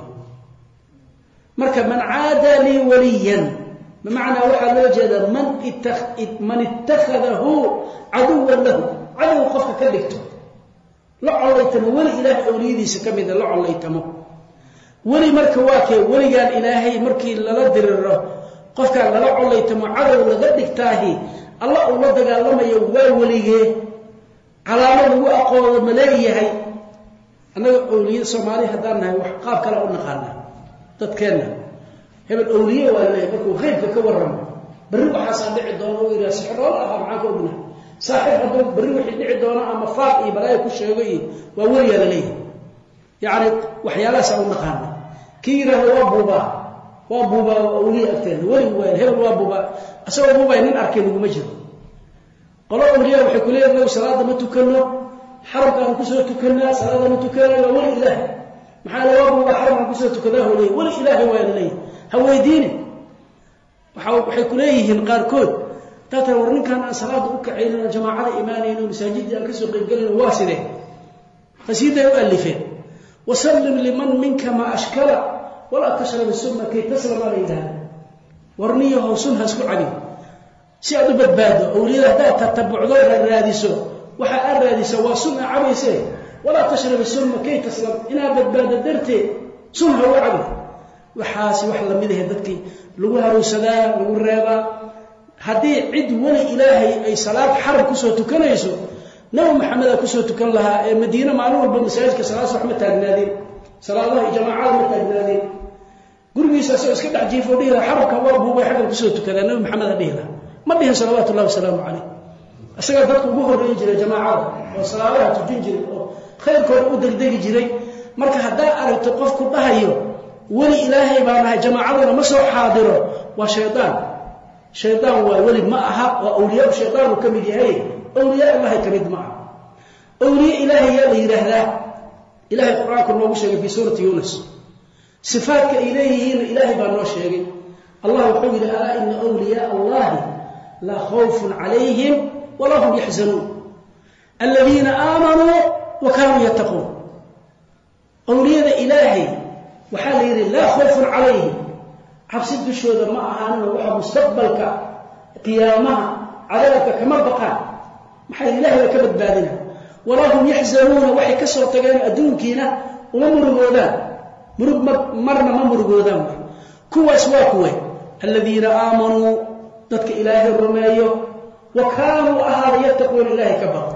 marka man caada lii waliyan bimacnaa waxaa loo jeedaa man ittakhadahu caduwan lahu. Cadow qofka ka dhigto la collaytamo weli ilaahay awliyadiisa ka mida la collaytamo. Weli marka waa kee weligaan ilaahay markii lala diriro qofkaan lala collaytamo cadow laga dhigtaahi alla uu la dagaalamayo waa weligee. Calaamo lagu aqoodo ma leeyahay. Annaga awliye soomaali haddaan nahay wax qaab kale u naqaana dadkeenna hebel awliye waa la leeyahay markuu qeybka ka warramo berri waxaasaa dhici doona u yidhaha sixrool ahaa maxaan ka ognahay saaxiib hadduu berri wixii dhici doona ama faaq iyo balaayo ku sheego iyo waa weliyaa la leeyahay yacni waxyaalahaasa u naqaana kii yidhaahda waa buubaa waa buubaa waa awliye agteena welig waa hebel waa buubaa isagoo buubay nin arkay laguma jiro. Qolo awliyaa waxay ku leeyihiin nagu salaada ma tukano xaramkaanu ku soo tukanaa salaada ma tukana waa weli ilaahay maxaa le waa buubaa xaramkaan ku soo tukadaa holeey weli ilaahay waa la leeyahay ha weydiine waxay ku leeyihiin qaarkood. Daatan war ninkaan aan salaada u kacaynin oo jamaacada imaanayno masaajidii aan ka soo qaybgelayno waa sidee qasiiday u alifeen. Wasallim liman minka ma ashkala walaa tashrab suma kay taslama la yidhahda warniyahow sun ha isku cabin si aad u badbaado awliyada haddaad tatabucdo raadiso. Waxa aad raadisa waa sun a cabayse walaa tashrab suma kay taslam inaad badbaado darteed sun ha u cabin waxaasi wax la mid ahe dadkii lagu haruursadaa lagu reebaa. Haddii cid weli ilaahay ay salaad xarab ku soo tukanayso nabi maxameda ku soo tukan lahaa ee madiine maalin walba masaajidka salaad wax ma taagnaadeen. Salaadaha jamaacada ma taagnaadeen. Gurigiisa asagoo iska dhex jiifo dhihi laha xarabka waa buubay ku soo tukadaa nabi maxamed a dhihi laha ma dhihin salawaatu ullahi wasalaamu calayh. Isagaa dadka ugu horreeyi jiray jamaacada oo salaadaha tujin jiray oo khayrkooda u degdegi jiray. Marka haddaa aragto qofku dhahayo weli ilaahay baa nahay jamaacaduna ma soo xaadiro. Waa shaydaan shaydaan waa weli ma aha waa awliyaa shaydaanu ka mid yahay. Awliyaa ilahay ka mid ma aha. Awliye ilaahay yaa la yidhaahdaa. Ilahay qur'aanku noogu sheegay fii suurati yuunus. Sifaadka ay leeyihiinna ilaahay baa noo sheegay. Allah wuxuu yidhi alaa ina wliyaaa allahi laa khawfun calayhim walaa hum yaxzanuun aladiina aamanuu wa kaanuu yattaquun awliyada ilaahay waxaa la yidhi laa khawfun calayhim cabsi dushooda ma ahaanino waxa mustaqbalka qiyaamaha cadaabka kama baqaan maxay ilahay ka badbaadina walaa hum yaxzanuuna waxay ka soo tageen adduunkiina uma murugoodaan murug marna ma murugoodaan kuwaas waa kuwe aladiina aamanuu dadka ilaahay rumeeyo wa kaanuu ahaada yattaquuna ilaahay ka baqo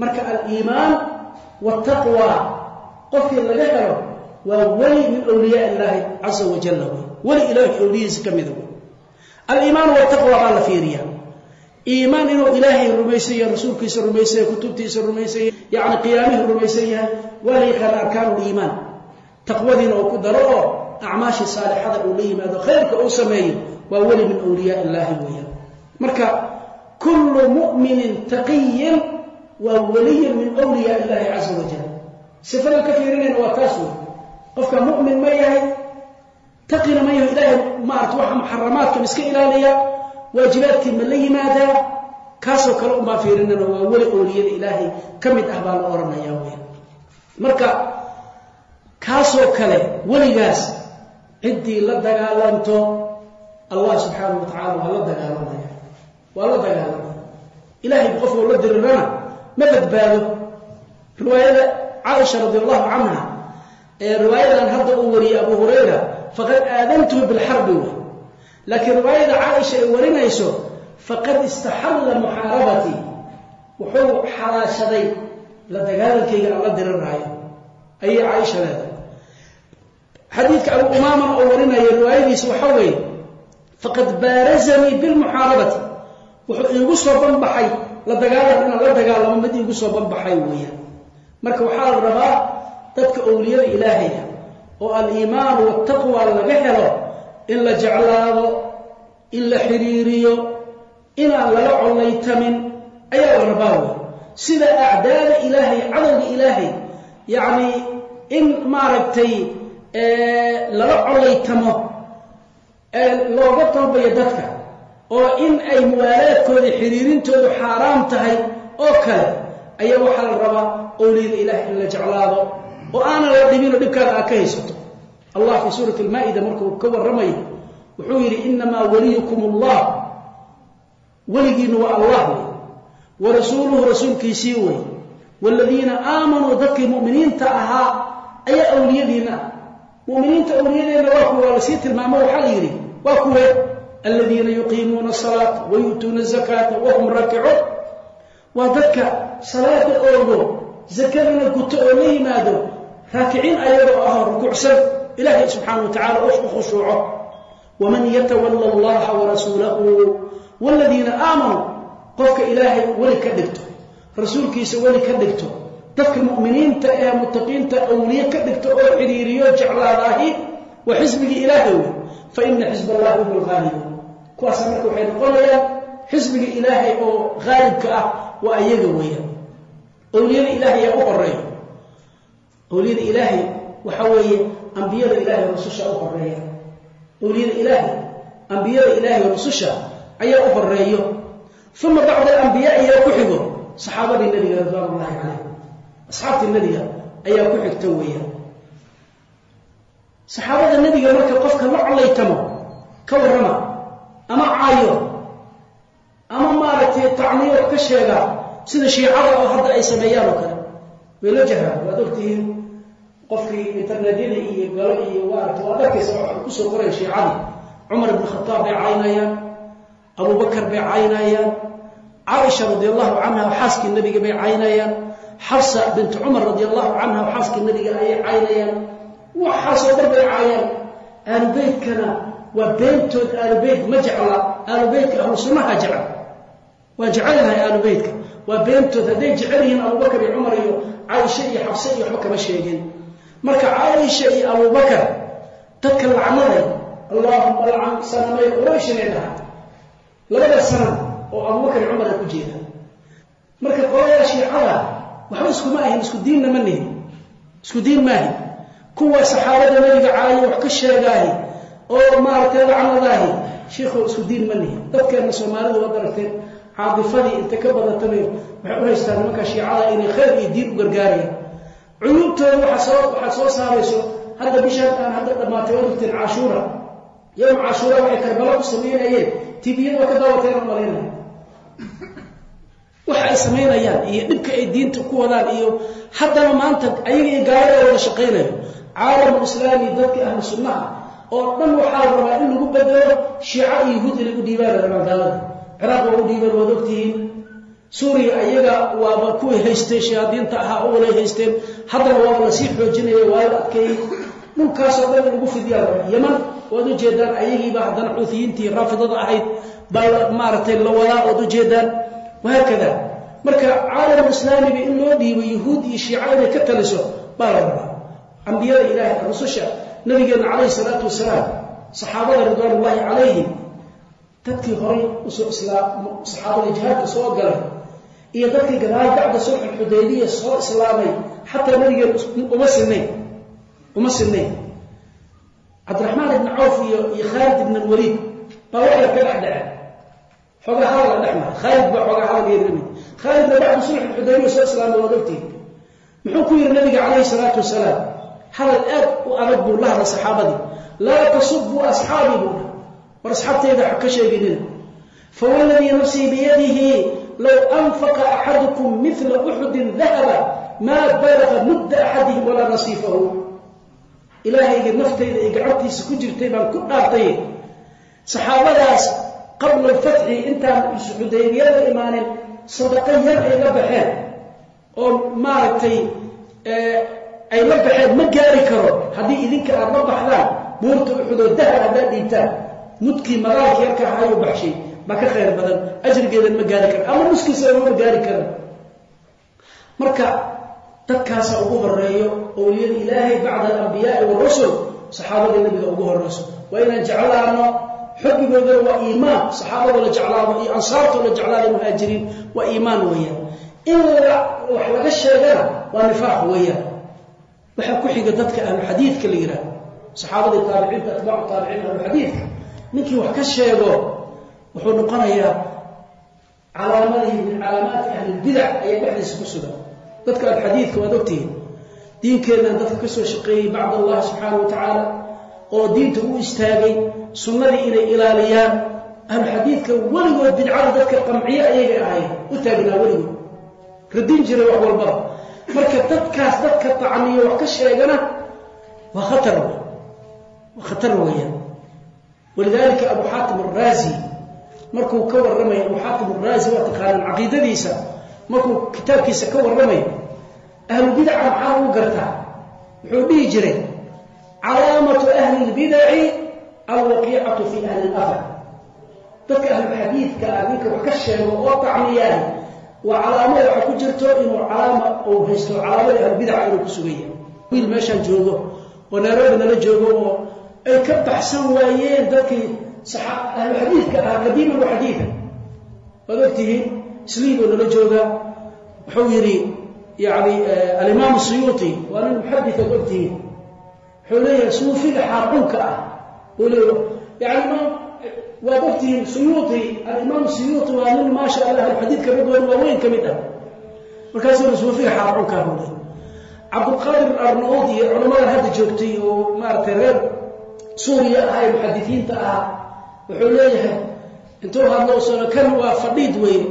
marka aliimaan wataqwa qofkii laga helo waa weli min wliyaa illaahi casa wajalla wey weli ilaahay awliyihiisa ka mida aliimaan wataqwa baa la fiiriyaa. Iimaan inuu ilaahay rumaysan yahay rasuulkiisa rumaysan yahay kutubtiisa rumaysan yahay yacni qiyaamihii rumaysan yahay waa la yaqaana arkaanu liimaan taqwadiina uu ku daro oo acmaashii saalixada uu la yimaado khayrka uu sameeyo waa weli min awliyaa illaahi weeyaan. Marka kullu mu'minin taqiyin waa weliyin min wliyaa illaahi casa wajal sifadan ka fiirinayna waa taas wey qofka mu'min ma yahay taqina ma yahay ilaahay maarata waxa muxaramaadkan iska ilaaliya waajibaadkii ma la yimaadaa kaasoo kale unbaa fiirinana waa weli awliyada ilaahay ka mid ah baa la odhanayaa wey marka kaasoo kale weligaas ciddii la dagaalanto allah subxaanahu wa tacala waa la dagaalamaya. Waa la dagaalamaya. Ilahay qofkoo la dirirana ma badbaado riwaayada caaisha radi allahu canha ee riwaayadan hadda uu wariyey abu hurayra faqad aadantuhu bilxarbi wey laakiin riwaayada caaisha ay warinayso faqad istaxalla muxaarabatii wuxuu xalaashaday la dagaalankayga aan la diriraayo ayay caaisha leedahay. Xadiidka abu umaamana oo warinaya riwaayadiisa waxaa weeye faqad baarazanii bilmuxaarabati wuxuu iigu soo banbaxay la dagaalan inaan la dagaalamo mid iigu soo banbaxay weeyaan. Marka waxaa la rabaa dadka owliyada ilaahaya oo aliimaanu wataqwa laga helo in la jeclaado in la xiriiriyo inaan lala collaytamin ayaa la rabaa wey sida acdaada ilaahay cadowga ilaahay yacnii in maaragtay lala collaytamo looga dalbayo dadka oo in ay muwaalaadkooda xiriirintoodu xaaraam tahay oo kale ayaa waxaa la rabaa owliyada ilaahay in la jeclaado oo aanan la dhibinoo dhibkaada aad ka haysato. Allah fii suurati almaa'ida markuu ka warramayo wuxuu yidhi innamaa waliyukum allah weligiinnu waa allah wey wa rasuuluhu rasuulkiisii wey. Waaladiina aamanuu dadkii mu'miniinta ahaa ayaa awliyadiinna. Ah mu'miniinta awliyadeenna waa kuwa waa la sii tilmaamo waxaa la yidhi waa kuwe aladiina yuqiimuuna asalaata wa yu'tuuna azakaata wahum raakicuun waa dadka salaada oogo zakadana guto oo la yimaado raakiciin ayagoo ahoo rukuucsan ilaahay subxaana wa tacala u khushuuco. Waman yatawalla allaha warasuulahu waaladiina aamanuu qofka ilaahay weli ka dhigto rasuulkiisa weli ka dhigto dadka mu'miniinta ee mutaqiinta awliye ka dhigto oo xidhiiriyo jeclaadaahi waa xisbigii ilaahay wey fa ina xisb allahi hum alghaalibuun kuwaasa marka waxay noqonayaan xisbiga ilaahay oo haalibka ah waa ayaga weeyaan. Awliyada ilaahay yaa u horreeya awliyada ilaahay waxaa weeye ambiyada ilahay rususha u horreeya awliyada ilaahay ambiyada ilaahay rususha ayaa u horeeyo uma bacda alambiyaa ayaa ku xigo. Saxaabadii nebiga ridwaan ullahi calayhim asxaabtii nebiga ayaa ku xigta weeyaan. Saxaabada nebiga marka qofka la colaytamo ka warrama ama caayo ama maaragtay tacniyo ka sheega sida shiicada oo hadda ay sameeyaan oo kale. Way la jahraan waad ogtihiin qofkii internetyada iyo galo iyo maarata waad arkaysa ku soo qoraya shiicadii cumar ibn khataab bay caynayaan abubakar bay caynayaan caaisha radi allahu canha xaaskii nebiga bay caynayaan xafsa bint cumar radi allahu canha xaaskii nebiga ayay caynayaan. Waxaasoo dhan bay caayaan. Aalubeytkana waa beentood aalubeyt ma jecla? Aalubeytka ahlu sunnaha jecel waan jecelnahay aalubeytka waa beentood hadday jecel yihiin abubakar iyo cumar iyo caaisha iyo xabse iyo waxba kama sheegin. Marka caaisha iyo abubakar dadka lacnaday allahuma alcan sanamay qurayshinay dhaha labada sanam oo abubakar iyo ay ku jeeda marka qolada shiicada waxba iskuma ahin isku diinna ma nihin. Isku diin maahin kuwa saxaabada nebiga caayo wax ka sheegaahi oo maaragtay lacnadaahi shiikho isku diin ma nihin dadkeenna soomaalidu waad aragteen caadifadii inta ka badatamayo waxay u haystaan nimanka shiicada inay khayr iyo diin u gargaarayaan cuyuubtooda waxaad soo saarayso hadda bishaan aan hadda dhammaatay waad ogteen cashuura yowm cashuura waxay karbalo ku samaynayeen tibiyada waa ka daawateen oo malaynaya. Waxa ay samaynayaan iyo dhibka ay diinta ku wadaan iyo haddana maanta ayaga iyo gaalada wada shaqaynayo. Caalamul islaami dadka ahlu sunnaha oo dhan waxaa la rabaa in lagu bedelo shiica iyo in lagu dhiibaan la rabaa gaalada ciraaq waa u dhiibeen waad ogtihiin. Suuriya ayaga waaba kuway haysteen shayaadiinta ahaa oo walay haysteen. Haddana waaba la sii xoojinaya waa la adkeeyey dhulkaasoo dhan in lagu fidiyaa raba yaman waad ujeedaan ayagiiba haddana xuutiyiintii raafidada ahayd baa maaragtay la wadaa waad ujeedaan wahaakada marka caalam islaamiga in loo dhiibo yahuud iyo shiica inay ka taliso baa la rabaa. Ambiyada ilaahay rususha nabigeenna calayhi salaatu wasalaam saxaabada ridwaan ullaahi calayhim dadkii horay u soo islaam saxaabada jihaadka soo galay iyo dadkii gadaal bacda sulx xudaybiya soo islaamay xataa nabigeen uma sinayn uma sinayn cabdiraxmaan ibni cawf iyo iyo khaalid ibn alwaliid baa waxay ka dhex dhaceen. Xoogaa hadal khaalid baa xoogaa hadal yeeramid khaalidna bacda sulx xudaybiya soo islaamay waad ogtihin muxuu ku yidhi nabiga calayhi salaatu wasalaam hadal aad u adag buu la hadlay saxaabadii. Laa tasubuu asxaabii buu dha war asxaabtayda ka sheeginina fawalladii nafsii biyadihi low anfaqa axadukum mila uxudin dahaba maa balaga mudda axadihim walaa nasiifahu. Ilaahayga naftayda ay gacantiisa ku jirtay baan ku dhaartay. Saxaabadaas qabla alfatxi intaan xudaybiyada imaanin sadaqo yar ay baxeen. Oo maaragtay ay la baxeen ma gaari karo. Haddii idinka aad la baxdaan buurta uxudoo dahab haddaad dhiibtaan mudkii magaalka yarka ahayuu baxshay. Baa ka khayr badan ajrigeedan ma gaari kara ama nuskiisa ma gaari karan marka dadkaasa ugu horeeyo owliyada ilaahay bacda alambiyaai warusul saxaabada nebiga ugu horeyso waa inaan jeclaano xubbigoodana waa iimaan saxaabada la jeclaado iyo ansaartoo la jeclaada muhaajiriin waa iimaan weeyaan. In wax laga sheegana waa nifaaq weeyaan waxaa ku xiga dadka ahluxadiidka la yidhaah saxaabadii taabiciinta atbaacu taabiciin ahluxadiidka ninkii wax ka sheego wuxuu noqonayaa calaamadii min calaamaati ahlilbidac ayaa dhexdiisa ku sugan. Dadka alxadiidka waad ogtihiin. Diinkeennan dadka ka soo shaqeeyey bacd allahi subxaana wa tacaala oo diinta u istaagay sunnadii inay ilaaliyaan ahluxadiidka weligood bidcada dadka qamciye ayagay ahayd u taagnaa weligood. Radin jiray wax walbaba marka dadkaas dadka tacniyo wax ka sheegana waa khatar. Waa khatar weeyaan. Walidaalika abu xaatim araazi markuu ka warramayo abu xaatim araazi waa taqaanaan caqiidadiisa markuu kitaabkiisa ka warramayo ahlubidaca maxaa lagu gartaa. Wuxuu dhihi jiray calaamatu ahli lbidaci alwaqiicatu fi ahli lafar dadka ahluxadiidka ah ninka wax ka sheego oo tacniyaan waa calaamada waxa ku jirto inuu calaama uu haysto calaamada ahlubidaca inuu ku sugan yahay. Wiil meeshaan joogo oo nairobi nala joogo oo ay ka baxsan waayeen dadkii ahluxadiidka ahaa qadiiman wa xadiidan waad ogtihiin isliiboo nala joogaa wuxuu yidhi yani alimaam suyuuti waa nin muxadid ad ogtihiin. Wuxuu leeyahay suufiga xaaqunka ah. Yani waad ogtihiin suyuuti alimaam suyuuti waa nin maasha allah alxadiidka ragooda waaweyn ka mid ah. Markaasuu suufiga xaaqunka buu leey cabdulqaadir arnaud iyo culammadan hadda joogtay oo maaragtay reer suuriya ah ee muxadisiinta ah wuxuu leeyahay intuu hadlo soo kan waa fadhiid weeye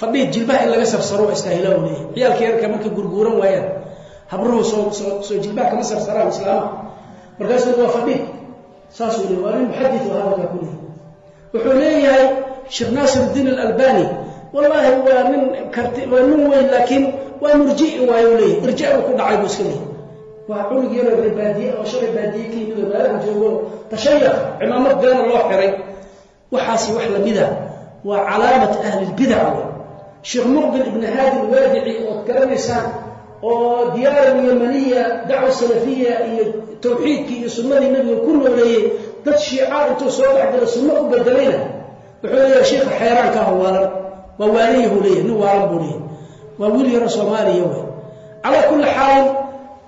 fadhiid jilbaha in laga sarsaro waa istaahila u leeyahay ciyaalka yarka markay gurguuran waayaan. Habruhu soo soo soo jilbaha kama sarsaraan islaamaha markaasuu waa fadhiid. Saasuu leeyahay waa nin muxadis oo hadalkaa ku leeyahay wuxuu leeyahay sheekh naasir uddiin alalbani wallaahi waa nin waa nin weyn laakiin waa murji'i waayu leeyahay irja buu ku dhacay buu iska leeyahay. Waa cunug yaroo reer baadiye oo shalay baadiye ka yimid oo magaalada joogo. Tashayaq cimaamad beena loo xiray. Waxaasi wax lamida waa calaamat ahli lbidac wey sheekh muqbil ibn haadi alwaadici ood garanaysaan oo diyaara alyamaniya dacwa salafiya iyo tawxiidkii iyo sunnadii nabiga ku nooleeyey dad shiica intuu soo dhexgala sunno u bedelayna wuxuu leeyahay sheikha xeeraanka ah waalan. Waa waaliyahu leeyahay nin waalan buu leeyahay. Waa wiil yaro soomaaliya wey calaa kulli xaalin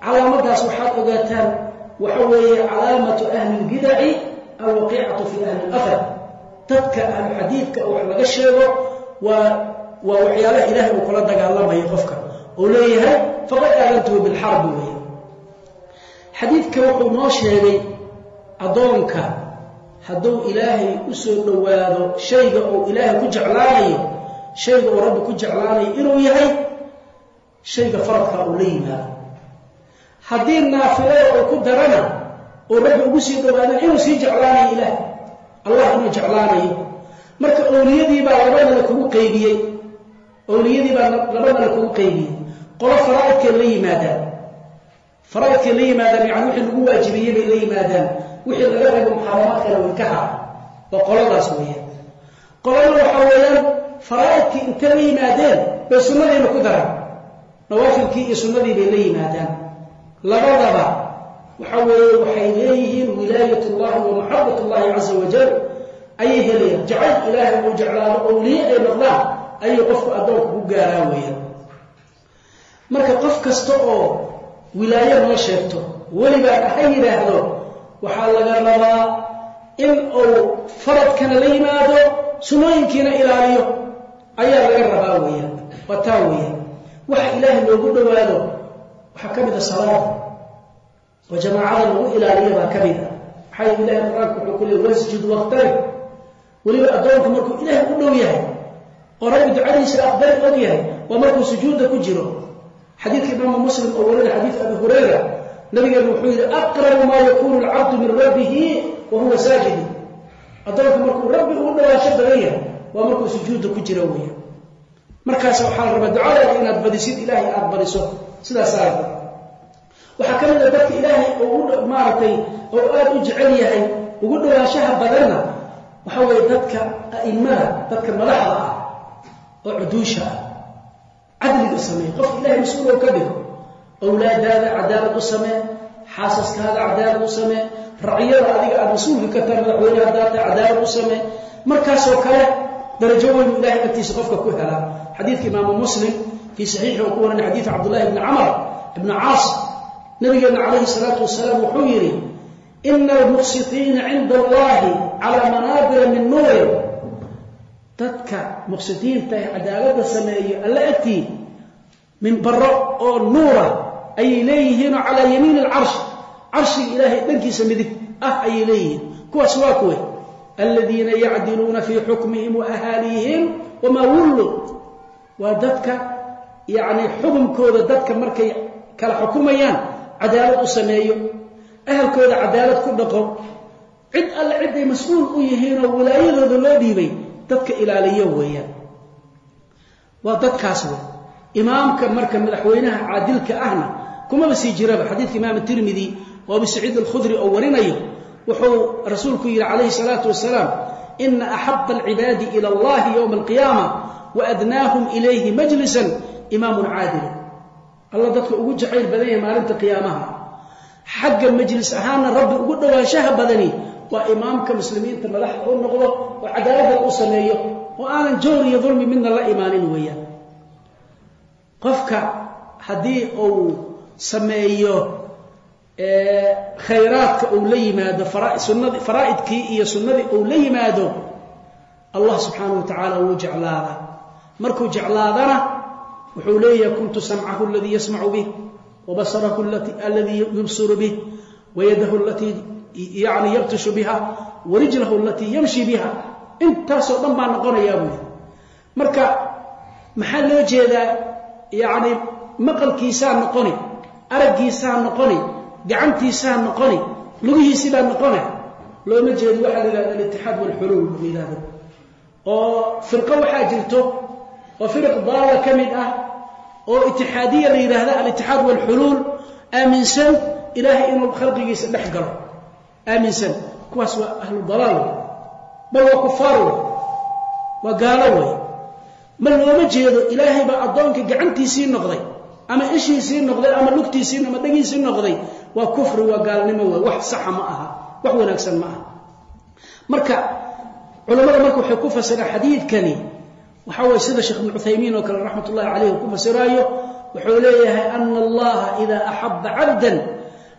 calaamadaas waxaad ogaataan waxa weeye calaamatu ahli lbidaci alwaqiicatu fi ahli lafar dadka ahluxadiidka oo wax laga sheego waa waa waxyaalaha ilaahay uu kula dagaalamayo qofka. Oo leeyahay faqad aadantuhu bilxarbi weeye xadiidka wuxuu noo sheegay addoonka hadduu ilaahay u soo dhowaado shayga uu ilaahay ku jeclaanayo shayga uu rabbi ku jeclaanayo inuu yahay shayga faradka uu la yimaado. Haddii naafilada uu ku darana oo rabbi ugu sii dhowaadana inuu sii jeclaanayo ilaah allah inuu jeclaanayo. Marka owliyadii baa labadana kugu qaybiyey. Owliyadii baa labadana kugu qaybiyey. Qolo faraa'idkay la yimaadaan faraa'idkay la yimaadaan yani wixii lagu waajibiyey bay la yimaadaan. Wixii laga reebo muxaaramaadkana way ka haa waa qoladaas weeyaan. Qolana waxaa weeyaan faraa'idkii intay la yimaadeen bay sunnadiina ku daraan. Nawaafilkii iyo sunnadii bay la yimaadaan. Labadaba waxa weeye waxay leeyihiin wilaayat ullahi wa maxabat ullahi caza wajal ayay helayaan jacayl ilaahay uu jeclaado owliye ay noqdaan ayay qofku addoonka ku gaaraa weeyaan. Marka qof kasta oo wilaayo noo sheegto. Welibaan ha yidhaahdo waxaa laga rabaa in uu faradkana la yimaado sunnooyinkiina ilaaliyo. Ayaa laga rabaa weeyaan waa taa weeyaan. Waxa ilaahay loogu dhowaado waxaa ka mid a salaada oo jamaacada lagu ilaaliyo baa ka mid ah maxaa yeele ilahay qur'aanka wuxuu ku leey wasjud waqtarib. Weliba addoonku markuu ilaahay u dhow yahay oo rabbi ducadiisa aqbali og yahay waa markuu sujuudda ku jiro xadiidka imaamu muslim oo warina xadiid abi hurayra nabigeenu wuxuu yidhi aqrabu maa yakunu alcabdu min rabbihi wa huwa saajidin addoonku markuu rabbi ugu dhawaasho badan yahay waa markuu sujuudda ku jiro weya markaas waxaa la rabaa ducadaada inaad badisid ilaahay aada badiso sidaasaa waxaa ka mid a dadka ilaahay ugu oo aada u jecel yahay ugu dhawaanshaha badanna waxaa weeye dadka a'immada dadka madaxda ah oo cuduusha ah cadliga sameeye qofka ilahay mas'uul oo ka dhigo awlaadaada cadaalad u samee xaasaskaada cadaalad u samee racyada adiga aada mas'uulka ka tahay madaxweyne haddaa tahay cadaalad u samee markaasoo kale darajo weynu ilahay agtiisa qofka ku helaa. Xadiidka imaamu muslim fii saxiixi oo ku waran xadiid cabdullahi bni camar ibni caas nabigeena calayhi salaatu wasalaam wuxuu yidhi ina almuqsitiina cinda allahi calaa manaabira min nuurin dadka muqsitiinta ee cadaaladda sameeyo alla agtii min baro oo nuura ayay leeyihiinoo calaa yamiini alcarsh carshiga ilaahay dhankiisa midig ah ayay leeyihiin. Kuwaas waa kuwe. Aladiina yacdiluuna fii xukmihim wa ahaalihim wamaa wullu. Waa dadka yacni xukunkooda dadka markay kala xukumayaan cadaalad u sameeyo. Ahalkooda cadaalad ku dhaqo. Cid alle ciday mas'uul u yihiinoo wilaayadooda loo dhiibay dadka ilaaliyo weeyaan. Waa dadkaas wey imaamka marka madaxweynaha caadilka ahna kumaba sii jiraba. Xadiidka imaam tirmidi oo abi saciid alkhudri oo warinayo wuxuu rasuulku yidhi calayhi salaatu wasalaam ina axaba alcibaadi ila allahi yowma alqiyaama waadnaahum ilayhi majlisan imaamun caadil. Alla dadka ugu jacayl badan yahay maalinta qiyaamaha. Xagga majlis ahaanna rabbi ugu dhowaanshaha badani waa imaamka muslimiinta madaxda u noqdo oo cadaaladda u sameeyo oo aanan jawr iyo dulmi midna la imaanin weeyaan. Qofka haddii uu sameeyo khayraadka uu la yimaado faraa'idkii iyo sunnadii uu la yimaado allah subxaanahu wa tacaala wuu jeclaadaa. Markuu jeclaadana wuxuu leeyahay kuntu samcahu aladii yasmacu bih wabasarahu aladii yubsiru bih wayadahu alatii yani yabtishu biha warijlahu alatii yamshi biha. Intaasoo dhan baa noqonayaa buuli marka maxaa loo jeedaa yani maqalkiisaa noqoni araggiisaa noqoni gacantiisaa noqoni lugihiisibaa noqone? Looma jeedo waxaa la alitixaad walxuluul la yidhahdo oo firqo waxaa jirto oo firiq daala ka mid ah oo itixaadiya la yidhaahda alitixaad walxuluul aaminsan ilaahay inuu khalqigiisa dhex galo aaminsan kuwaas waa ahlu dalaal wey bal waa kufaar wey waa gaalo wey ma looma jeedo ilaahay baa addoonka gacantiisii noqday ama ishiisii noqday ama lugtiisii ama dhagiisii noqday. Waa kufri waa gaalnimo wey wax saxa ma aha wax wanaagsan ma aha. Marka culammada marka waxay ku fasiraan xadiidkani waxaa waye sida sheekh ibnu cuthaymiin oo kale raxmat ullahi caleyh uu ku fasiraayo wuxuu leeyahay ana allaha idaa axabba cabdan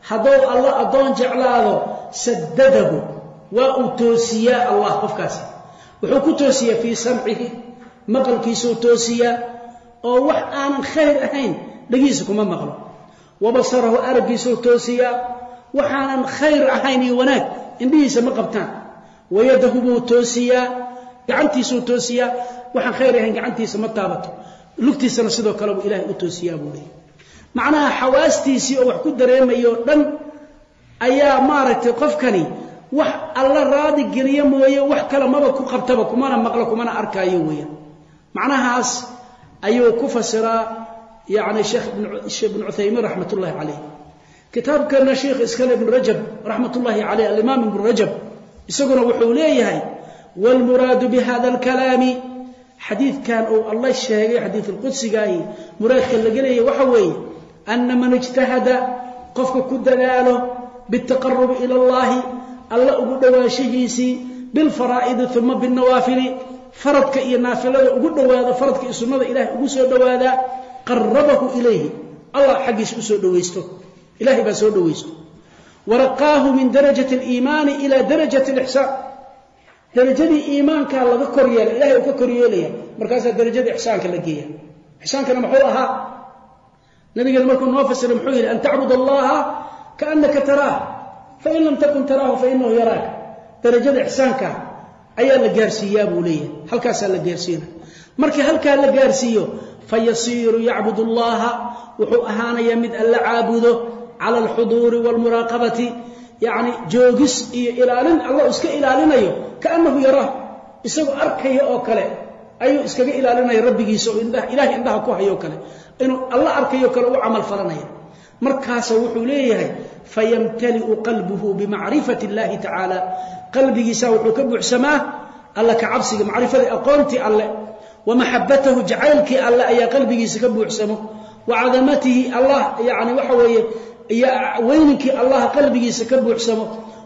haddou alla addoon jeclaado sadadahu waa uu toosiyaa allah qofkaasi wuxuu ku toosiyaa fii samcihi maqalkiisuu toosiyaa oo wax aanan khayr ahayn dhagiisa kuma maqlo. Wa basarahu araggiisuu toosiyaa waxaanan khayr ahayn iyo wanaag indhihiisa ma qabtaan. Wayadahu buu toosiyaa gacantiisuu toosiyaa waxaan khayr ahayn gacantiisa ma taabato. Lugtiisana sidoo kale buu ilaahay u toosiyaa buu leeyay macnaha xawaastiisii oo wax ku dareemayo dhan ayaa maaragtay qofkani wax alla raadi geliyo mooye wax kale maba ku qabtaba kumana maqlo kumana arkaayo weyaan macnahaas ayuu ku fasiraa yani sheekh ibnu cuthaymiin raxmat ullaahi caleyh kitaabkana sheikh iskale ibnu rajab raxmat ullaahi caleyh alimaam ibnu rajab isaguna wuxuu leeyahay wlmuraadu bihada alkalaami. Xadiidkan uu alla sheegay xadiid lqudsigaai muraadka laga leeyahy waxa weeye ana man اجtahada qofka ku dadaalo bالtaqarubi ilى اllahi alla ugu dhowaanshihiisii bilfaraa'idi uma bالnawaafili faradka iyo naafilada ugu dhowaada faradka iyo sunnada ilahay ugu soo dhowaadaa qarabahu ilayhi allah xaggiisa usoo dhowaysto ilahay baa soo dhowaysto waraqaahu min darajati اliimaani ila darajati اlixsaan darajadii iimaankaa laga kor yeela ilahay uu ka kor yeelaya markaasaa darajada ixsaanka la geeya ixsaankana muxuu ahaa nabigeena markuu noo fasiray muxuu yidhi an tacbud allaha kaanaka taraah fain lam takun taraahu fainahu yaraaka. Darajada ixsaanka ayaa la gaarsiiyaa buu leeyahay. Halkaasaa la gaarsiina. Markii halkaa la gaarsiiyo fayasiiru yacbud allaha wuxuu ahaanayaa mid alla caabudo cala alxuduuri waalmuraaqabati yacni joogis iyo ilaalin alla iska ilaalinayo kaannahu yaraah isagoo arkaya oo kale ayuu iskaga ilaalinaya rabbigiisa oo ilaahay indhaha ku hayoo kale inuu alla arkayo kale u camal falanaya markaasa wuxuu leeyahay fayamtali'u qalbuhu bimacrifati اllahi tacaala qalbigiisa wuxuu ka buuxsamaa alla ka cabsiga macrifadii aqoontii alle. Wa maxabatahu jacaylkii alle ayaa qalbigiisa ka buuxsamo. Wa cadamatihi allah yani waxa weeye iyo weyninkii allah qalbigiisa ka buuxsamo.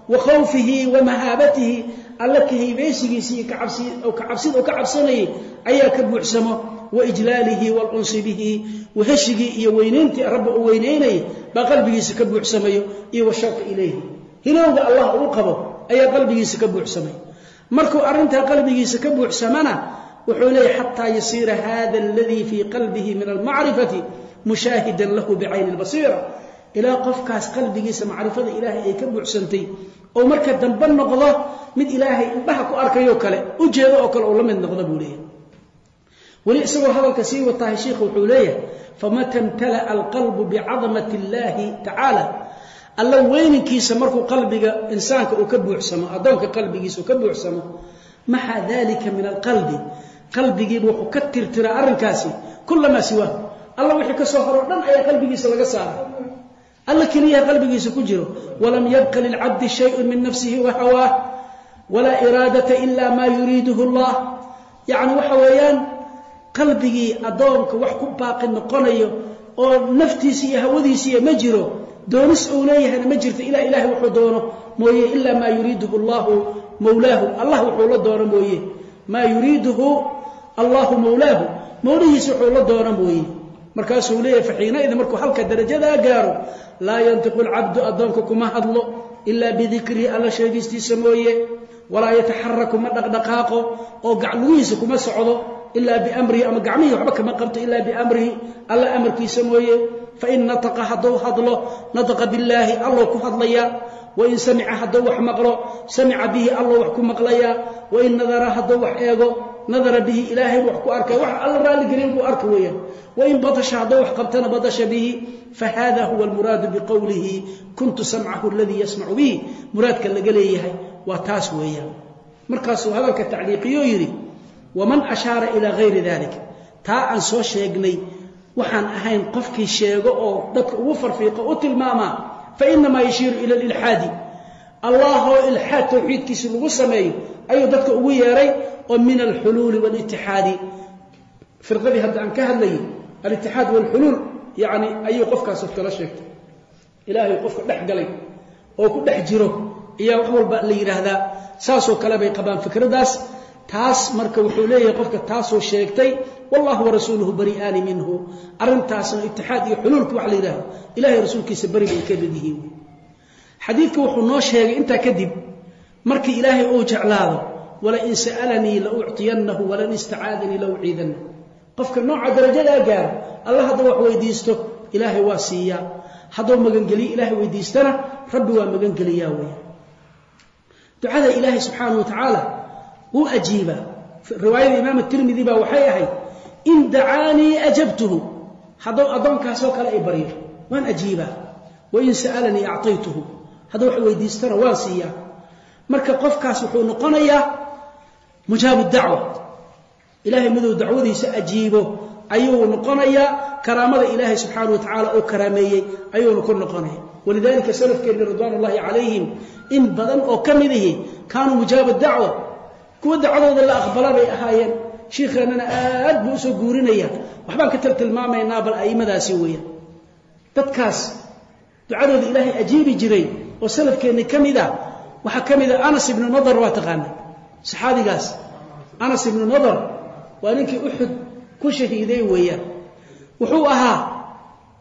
Wa khawfihi wa mahaabatihi alla ka haybaysigiisii kacabsida ka cabsanayay ayaa ka buuxsamo wa ijlaalihi waalunsi bihi waheshigii iyo weynayntii rabbi uu weynaynayay baa qalbigiisa ka buuxsamayo iyo washawqi ilayhi. Hilowga allah uu qabo ayaa qalbigiisa ka buuxsamay. Markuu arrintaa qalbigiisa ka buuxsamana wuxuu leeyahy xataa yasiira hada aladii fii qalbihi min almacrifati mushaahidan lahu bicayni lbasiira ilaa qofkaas qalbigiisa macrifada ilaahay ay ka buuxsantay oo marka dambe noqdo mid ilaahay indhaha ku arkayo kale u jeedo oo kale uu la mid noqdo buu leeyahay weli isagoo hadalka sii wataahay sheikhu wuxuu leeyahay famata imtala'a alqalbu bicadamati اllahi tacaala alla weyninkiisa markuu qalbiga insaanka uu ka buuxsamo addoonka qalbigiisa uu ka buuxsamo maxa dalika min alqalbi? Qalbigiiba wuxuu ka tirtiraa arrinkaasi kulamaa siwaahu alla wixii ka soo horo dhan ayaa qalbigiisa laga saaray alla keliyaha qalbigiisa ku jiro walam yabqa lilcabdi shayun min nafsihi wa walaa iraadata ila maa yuriiduhu allah. Yacni waxa weeyaan qalbigii addoonka wax ku baaqi noqonayo oo naftiisa iyo hawadiisiiya ma jiro doonis uu leeyahayna ma jirto ilaa ilahay wuxuu doono mooye ilaa maa yuriiduhu llahu mawlaahu. Allah wuxuu la doono mooye. Maa yuriiduhu allahu mawlaahu. Mawlihiisa wuxuu la doono mooye. Markaasuu leeyahay faxiinaidin markuu halka darajadaa gaaro laa yantiqu lcabdu addoonka kuma hadlo ilaa bidikrihi alla sheegistiisa mooye. Walaa yataxaraku ma dhaqdhaqaaqo oo gaclugihiisa kuma socdo ilaa biamrihi ama gacmihii waxba kama qabto ilaa biamrihi. Alla amarkiisa mooye fain nataqa hadduu hadlo nataqa billaahi allou ku hadlayaa wain samica hadduu wax maqlo samica bihi allou wax ku maqlayaa. Wain nadara hadduu wax eego nadara bihi ilaahay wax ku arkay. Wax alla raalligelin buu arka weeyaan wain batasha hadduu wax qabtana badasha bihi fahada huwa almuraadu biqowlihi kuntu samcahu aladii yasmacu bihi. Muraadka laga leeyahay waa taas weeyaan markaasuu hadalka tacliiqiyo yidhi waman ashaara ilaa gayri dalik. Taa aan soo sheegnay waxaan ahayn qofkii sheego oo dadka ugu farfiiqo u tilmaamaa fainamaa yashiiru ila alilxaadi allahoo ilxaad tawxiidkiisi lagu sameeyo ayuu dadka ugu yeeray oo min alxuluuli walitixaadi firadii hadda aan ka hadlayay alitixaad walxuluul yani ayuu qofkaas kala sheegtay. Ilaahay qofka dhex galay oo ku dhex jiro ayaa wax walba la yidhaahdaa saasoo kale bay qabaan fikradaas taas marka wuxuu leeyahay qofka taasoo sheegtay wallahu warasuuluhu bari'aani minhu. Arrintaasna itixaad iyo xuluulka wax la yidhahdo ilahay rasuulkiisa beri bay ka mid yihiin. Xadiidka wuxuu noo sheegay intaa kadib markii ilaahay uu jeclaado walain sa'alanii la ucطiyannahu walan istacaadanii la uciidanna qofka nooca darajadaa gaaro alla hadduu wax weydiisto ilaahay waa siiyaa. Hadduu magangeliyo ilaahay weydiistana rabbi waa magangeliyaa weya ducada ilaahay subxaanahu wa tacaala wuu ajiibaa riwaayada imaam tirmidi baa waxay ahayd in dacaanii ajabtuhu. Hadduu addoonkaasoo kale ay baryo waan ajiibaa. Wain sa'alanii acطaytuhu hadduu wax weydiistana waan siiyaa. Marka qofkaas wuxuu noqonayaa mujaabu dacwa. Ilaahay miduu dacwadiisa ajiibo. Ayuu noqonayaa karaamada ilaahay subxaana wa tacaala oo karaameeyey ayuuna ku noqonaya. Walidalika salafkeenni ridwaan calayhim in badan oo ka mid ihi kaanuu mujaaba dacwa kuwa dacwadooda la aqbala bay ahaayeen. Shiikheennana aad buu u soo guurinaya waxbaan ka tiltilmaamaynaa bal a'immadaasi weeyaan. Dadkaas ducadooda ilaahay ajiibi jiray oo salafkeenni ka mid a waxaa ka mid a anas ibnu nadar waa taqaana saxaabigaas anas ibnu nadar waa ninkii uxud ku shahiiday weeyaan. Wuxuu ahaa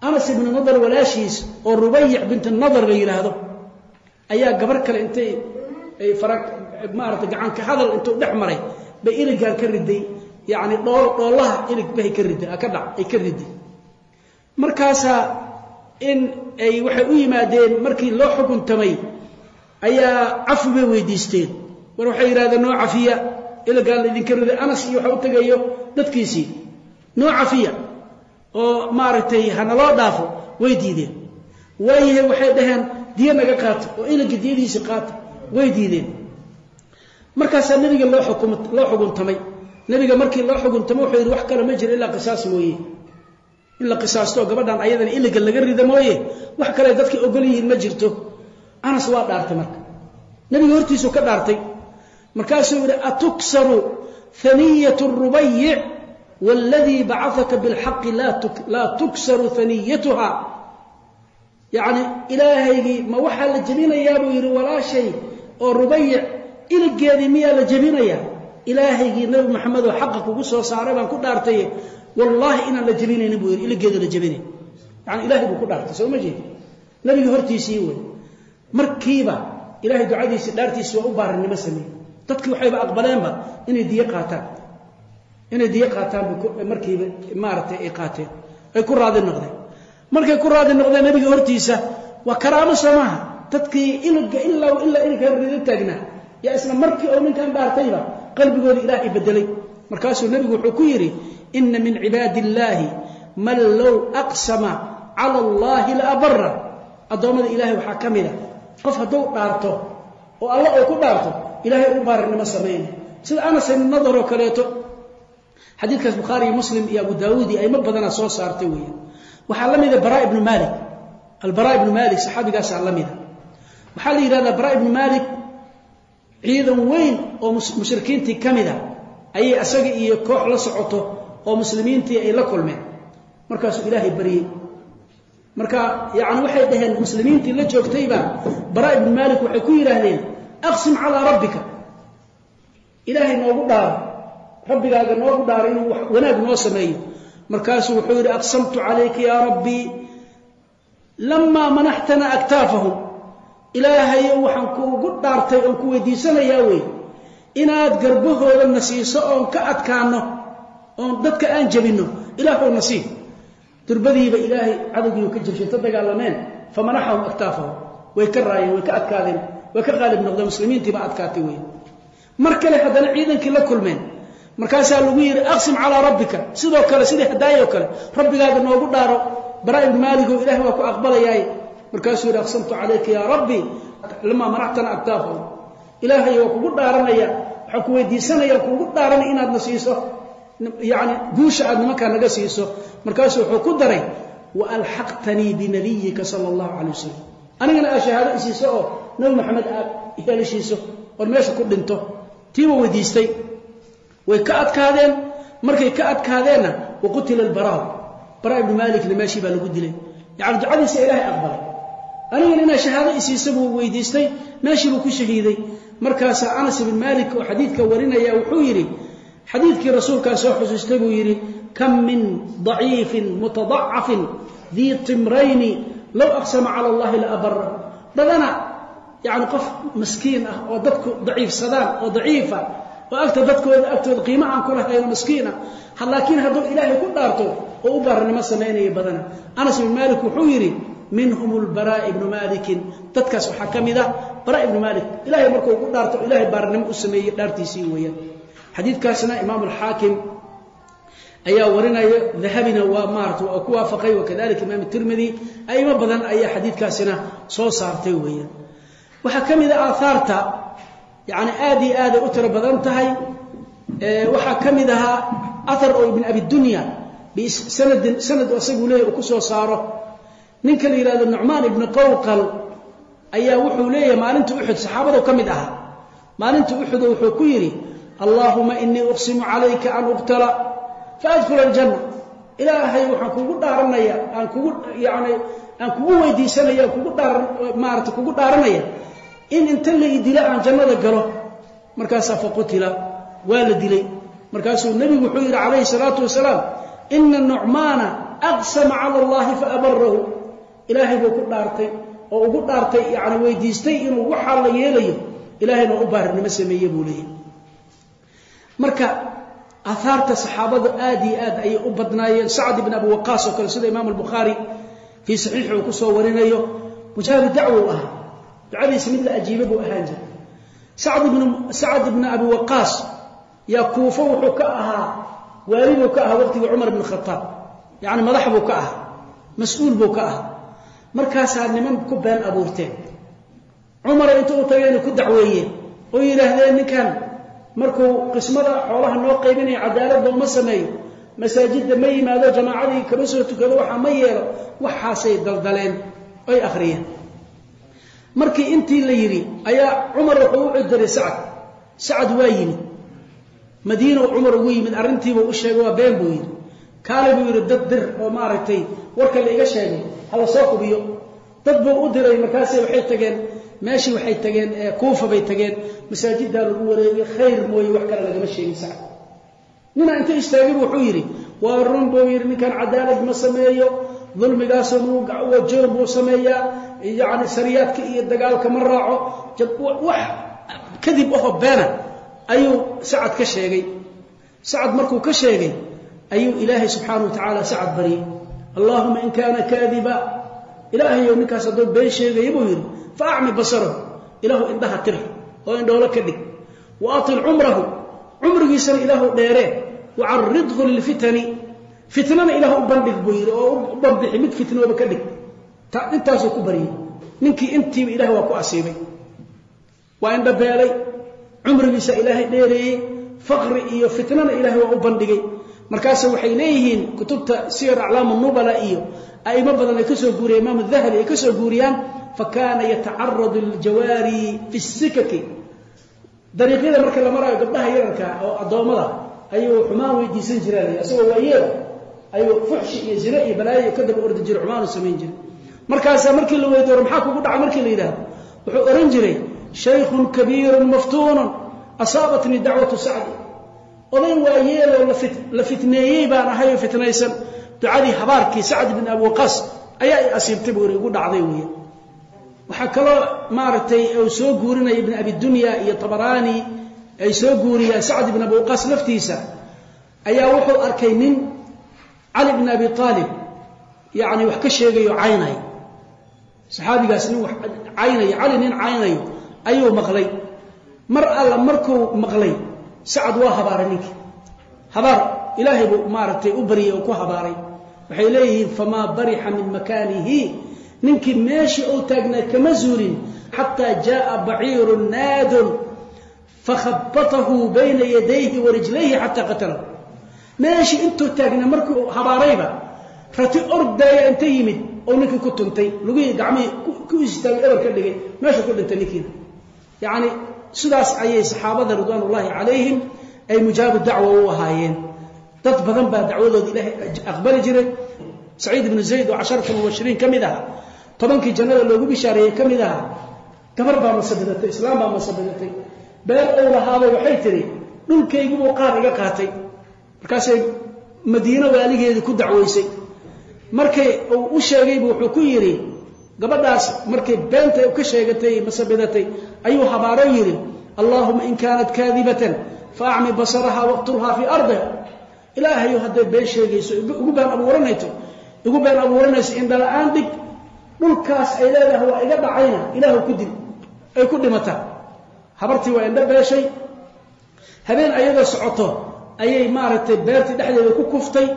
anas ibnu nadar walaashiis oo rubayic bint nadar la yidhaahdo ayaa gabar kale intay ay fara maarata gacanka hadal intuu dhex maray bay iligaan ka riday. Yacni dhool dhoolaha ilig bahay ka riday ka dhac ay ka riday. Markaasaa in ay waxay u yimaadeen markii loo xukuntamay ayaa cafi bay weydiisteen. War waxay yidhahdeen noo cafiya iligaan laydinka riday. Anas iyo waxa u tegayo dadkiisii noo cafiya oo maaragtay hanaloo dhaafo way diideen. Waayahay waxay dhaheen diyo naga qaato oo iliga diyadiisi qaata way diideen markaasaa nebiga loo xuguntamay. Nebiga markii loo xuguntamay wuxuu yidhi wax kale ma jiro ilaa qisaas mooye. In la qisaasto gabadhan ayadana iliga laga rida mooye. Wax kale dadkay ogol yihiin ma jirto. Anas waa dhaartay marka. Nebiga hortiisuu ka dhaartay. Markaasuu yidhi atuksaru haniyat rubayic wاladii bacaka biاlxaqi laa tuksaru haniyatuha yacni ilaahaygii ma waxaa la jebinayaa buu yidhi walaashay oo rubayic iligeedii miyaa la jebinayaa ilaahaygii nebi maxamed oo xaqa kugu soo saaray baan ku dhaartay wallaahi inaan la jebinaynin buu yidhi iligeeda la jebinay yani ilahay buu ku dhaartay soo ma jeedi nebiga hortiisii wey markiiba ilahay ducadiisii dhaartiisi waa u baarinimo sameeyey dadkii waxayba aqbaleenba inay diyo qaataan inay diyo qaataan markiiba maaragtay ay qaateen ay ku raadi noqdeen markay ku raadi noqdeen nebiga hortiisa waa karaamo soo maaha dadkii iliga ilaa ilaa iligka rido taagnaa yaa isla markii oo ninkan dhaartayba qalbigooda ilaahay bedelay markaasuu nebigu wuxuu ku yidhi ina min cibaadi illaahi man low aqsama cala allaahi la abara addoommada ilaahay waxaa ka mid a qof hadduu dhaarto oo alla oo ku dhaarto ilaahay u baarinimo samayna sida anas ibn nadar oo kaleeto xadiidkaas bukhaari iyo muslim iyo abu daawuud iyo aymo badanaa soo saartay weeyaan waxaa la mida bara ibnu malik albara ibnu malik saxaabigaasaa la mida waxaa la yidhahdaa bara ibnu malik ciidan weyn oo mushrikiintii ka mid a ayay asaga iyo koox la socoto oo muslimiintii ay la kulmeen. Markaasuu ilaahay baryey marka yani waxay dhaheen muslimiintii la joogtayba bara ibnu malik waxay ku yidhaahdeen aqsim calaa rabbika. Ilaahay noogu dhaaro rabbigaaga noogu dhaaro inuu wanaag noo sameeyo. Markaasuu wuxuu yidhi aqsamtu calayka yaa rabbii lamaa manaxtana aktaafahum ilaahayow waxaan kuugu dhaartay oon ku weydiisanayaa wey inaad garbahooda na siiso oon ka adkaano oon dadka aan jabinno ilaahow nasiib. Durbadiiba ilaahay cadowgiiu ka jabshay ta dagaalameen famanaxahum aktaafahu way ka raayeen way ka adkaadeen way ka qaalib noqdeen muslimiintiiba adkaatay wey mar kale haddana ciidankii la kulmeen. Markaasaa lagu yidhi aqsim calaa rabbika. Sidoo kale sidii hadaayoo kale rabbigaaga noogu dhaaro bara ibnu maaligow ilahay waa ku aqbalayaaye markaasuu yidhi aqsamtu calayka yaa rabbi lamaa manaxtana aktaafahu ilaahay waa kugu dhaaranaya waxaan ku weydiisanaya kugu dhaaranaya inaadna siiso yani guusha aad nimankaa naga siiso. Markaasuu wuxuu ku daray wa alxaqtanii binabiyika sala allahu calay wasalam anigana aa shahaado isiiso oo nabi maxamed aad helishiiso ood meesha ku dhinto. Tiiba weydiistay. Way ka adkaadeen. Markay ka adkaadeenna waqutila albaraw bara ibnu maalikna meeshii baa lagu dilay. Yani ducadiisa ilaahay aqbalay anigana inaa shahaado isiisa buu weydiistay meeshii buu ku shahiiday. Markaasaa anas ibn maalik oo xadiidka warinaya wuxuu yidhi xadiidkii rasuulkaa soo xusuustay buu yidhi kam min daciifin mutadacafin dii timrayni low aqsama cala allahi la abara badana yani qof maskiin ah oo dadku daciifsadaan oo daciifa oo agta dadkooda agtooda qiimo aan ku lahayno maskiina laakiin hadduu ilaahay ku dhaarto oo u baaranimo samaynaya badana. Anas ibn maalik wuxuu yidhi minhum lbaraa ibnu maalikin dadkaas waxaa ka mid ah bara ibnu maalik ilahay markuu ku dhaarto ilahay baaranimo u sameeyey dhaartiisii weeyaan. Xadiidkaasna imaam alxaakim ayaa warinaya dahabina waa maarata waa ku waafaqay wakadalika imaam tirmidi aimo badan ayaa xadiidkaasina soo saartay weeyaan. Waxaa ka mid a aahaarta yani aad iyo aaday u tiro badan tahay waxaa ka mid ahaa ahar oo ibn abi dunya bisanadin sanad isaguu leeyahy uu ku soo saaro ninka la yidhahdo nucmaan ibni qowqal ayaa wuxuu leeyahay maalinta uxud saxaabadu ka mid ahaa. Maalinta uxudo wuxuu ku yidhi allaahuma inii uqsimu calayka an uqtala faadkhula aljanna. Ilaahay waxaan kugu dhaaranaya aan kugu yani aan kugu weydiisanaya kugu dhaar maarata kugu dhaaranaya in inta la i aan jannada galo. Markaasaa faqutila waa la dilay. Markaasuu nebigu wuxuu yidhi calayhi salaatu wasalaam ina nucmaana aqsama cala allahi faabarahu ilaahay buu ku dhaartay oo ugu dhaartay yani weydiistay inuu waxaa la yeelayo ilaahayna u baarinimo sameeye buu leeyahy marka aahaarta saxaabada aad iyo aad ayay u badnaayeen. Sacd ibn abi waqaas oo kale sida imaam albukhaari fii saxiixi uu ku soo warinayo mujaabi dacwow ahaa. Ducadiisa mid la ajiiba buu ahaan jiray. Sacd ibn abi waqaas yaa kuufo wuxuu ka ahaa waali buu ka ahaa waqtigii cumar ibn khataab. Yani madax buu ka ahaa mas'uul buu ka ahaa markaasaa niman ku been abuurteen. Cumar inta u tageen ku dacweeyeen oo yidhaahdeen ninkan markuu qismada xoolaha noo qaybinaya cadaaladda uma sameeyo. Masaajidda ma yimaado jamaacadii kama soo tukado waxaa ma yeelo. Waxaasay daldaleen oy akhriyeen. Markii intii la yidhi ayaa cumar wuxuu u cidiray sacad. Sacad waa yimid. Madiinow cumar ugu yimid arrintiibuu u sheegay waa been buu yidhi kaale buu yidhi dad dir oo maaragtay warka la iga sheegay hala soo hubiyo. Dad buu u diray markaasay waxay tageen meeshii waxay tageen kuufa bay tageen masaajiddaa lagu wareegay khayr mooye wax kale lagama sheegin sacad ninaa inta istaagay wuxuu yidhi waa run buu yidhi ninkan cadaalad ma sameeyo dulmigaasoo wajoor buu sameeyaa yani sariyaadka iyo dagaalka ma raaco. Wax kadib aho beena ayuu sacad ka sheegay. Sacad markuu ka sheegay ayuu ilaahay subxaanau wa tacaala sacad baryay allaahuma in kaana kaadiba ilaahayow ninkaas hadduu been sheegaya buu yidhi fa acmi basarahu ilaahu indhaha tir oo indhoolo ka dhig. Wa atil cumrahu cumrigiisana ilaahu dheeree wacaridhu lilfitani fitnana ilaah u bandhig buu yidhi oo u banbixi mid fitnooba ka dhig. Intaasuu ku baryay ninkii intiiba ilaah waa ku asiibay. Waa indhabeelay cumrigiisa ilaahay dheereeyey. Faqri iyo fitnana ilahay waa u bandhigay markaase waxay leeyihiin kutubta siyar aclaam nubala iyo a'imo badan ay ka soo guuriyan imaam dahabi ay ka soo guuriyaan fa kaana yatacaradu liljawaari fi sikaki dariiqyada marka la maraayo gabdhaha yararka oo addoommada ayuu xumaan weydiisan jiraan isagoo waayeela ayuu fuxshi iyo zino iyo balaayo ka daba ordi jira xumaanu samayn jiray. Markaasaa markii la weydooro maxaa kugu dhaca markii la yidhahdo wuxuu ohan jiray shaykhun kabiirun maftuunun asaabatnii dacwatu sacdi oday waayeeloo la fitneeyey baan ahayoo fitnaysan. Ducadii habaarkii sacd ibn abi ayaa i asiibtay buu igu dhacday weya waxaa kaloo maaragtay uu soo guurinaya ibn abi dunya iyo tabaraani ay soo guuriyaan sacd ibn abi waqaas laftiisa. Ayaa wuxuu arkay nin cali bn abi aalib yani wax ka sheegayo caynay. Saxaabigaas nin caynayo cali nin caynayo ayuu maqlay. Mar alla markuu maqlay sacad waa habaaray ninkii habaar ilaahay buu maaragtay u baryay oo ku habaaray. Waxay leeyihiin famaa barixa min makaanihi. Ninkii meeshii uu taagnaa kama zuulin xataa jaءa baciiru naadun fakhabatahu bayna yadayhi wa rijlayhi xataa qatalahu. Meeshii intuu taagnaa markuu habaarayba rati ordaaya inta yimid oo ninkii ku tuntay lugihii gacmihii ku istaagay eber ka dhigay meesha ku dhintay ninkiina. Yacni sidaas ayay saxaabada ridwaan ullaahi calayhim ay mujaabu dacwa u ahaayeen. Dad badan baa dacwadooda ilaahay aqbali jiray. Saciid ibnu zayd oo casharata mubashiriin ka mid ahaa tobankii jannada loogu bishaareeyey ka mid ahaa gabar baa masabidatay islaam baa masabidatay. Beer ou lahaabay waxay tihi dhulkaygibuu qaar iga qaatay. Markaasay madiino waaligeedii ku dacwaysay. Markay uu u sheegaybu wuxuu ku yidhi gabadhaas markay beenta ka sheegatay masabidatay ayuu habaaro yidhi allaahuma in kaanat kaadibatan fa acmi basaraha waqtulhaa fii ardiha ilaahayu hadday been sheegayso ugu been abuuranayto igu been abuuranayso indhala-aan dhig dhulkaas ay leedahay waa iga dhacayna ilaahu ku dil ay ku dhimataa habartii waa indho beeshay. Habeen ayadoo socoto ayay maaragtay beertii dhexdeeda ku kuftay.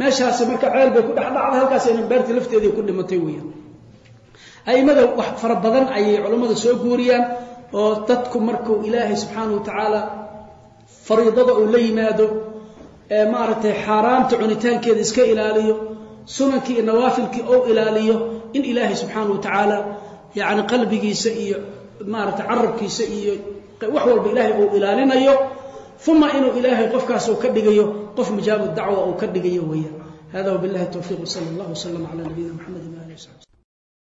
Meeshaasi marka ceel bay ku dhexdhacday halkaasayna beertii lafteedii ku dhimatay weeyaan. A'immada wax fara badan ayay culammada soo guuriyaan oo dadku markuu ilaahay subxaanahu wa tacaala fariidada uu la yimaado ee maaragtay xaaraamta cunitaankeeda iska ilaaliyo sunankii iyo nawaafilkii ou ilaaliyo in ilaahay subxaana wa tacaala yacni qalbigiisa iyo maaragtay carabkiisa iyo wax walba ilaahay uu ilaalinayo uma inuu ilaahay qofkaas uu ka dhigayo qof mujaabu dacwa uu ka dhigayo weeyaan hada wabillahi towfiiq wsala allah wslam cala nabiyina mxamedi waali w saxbi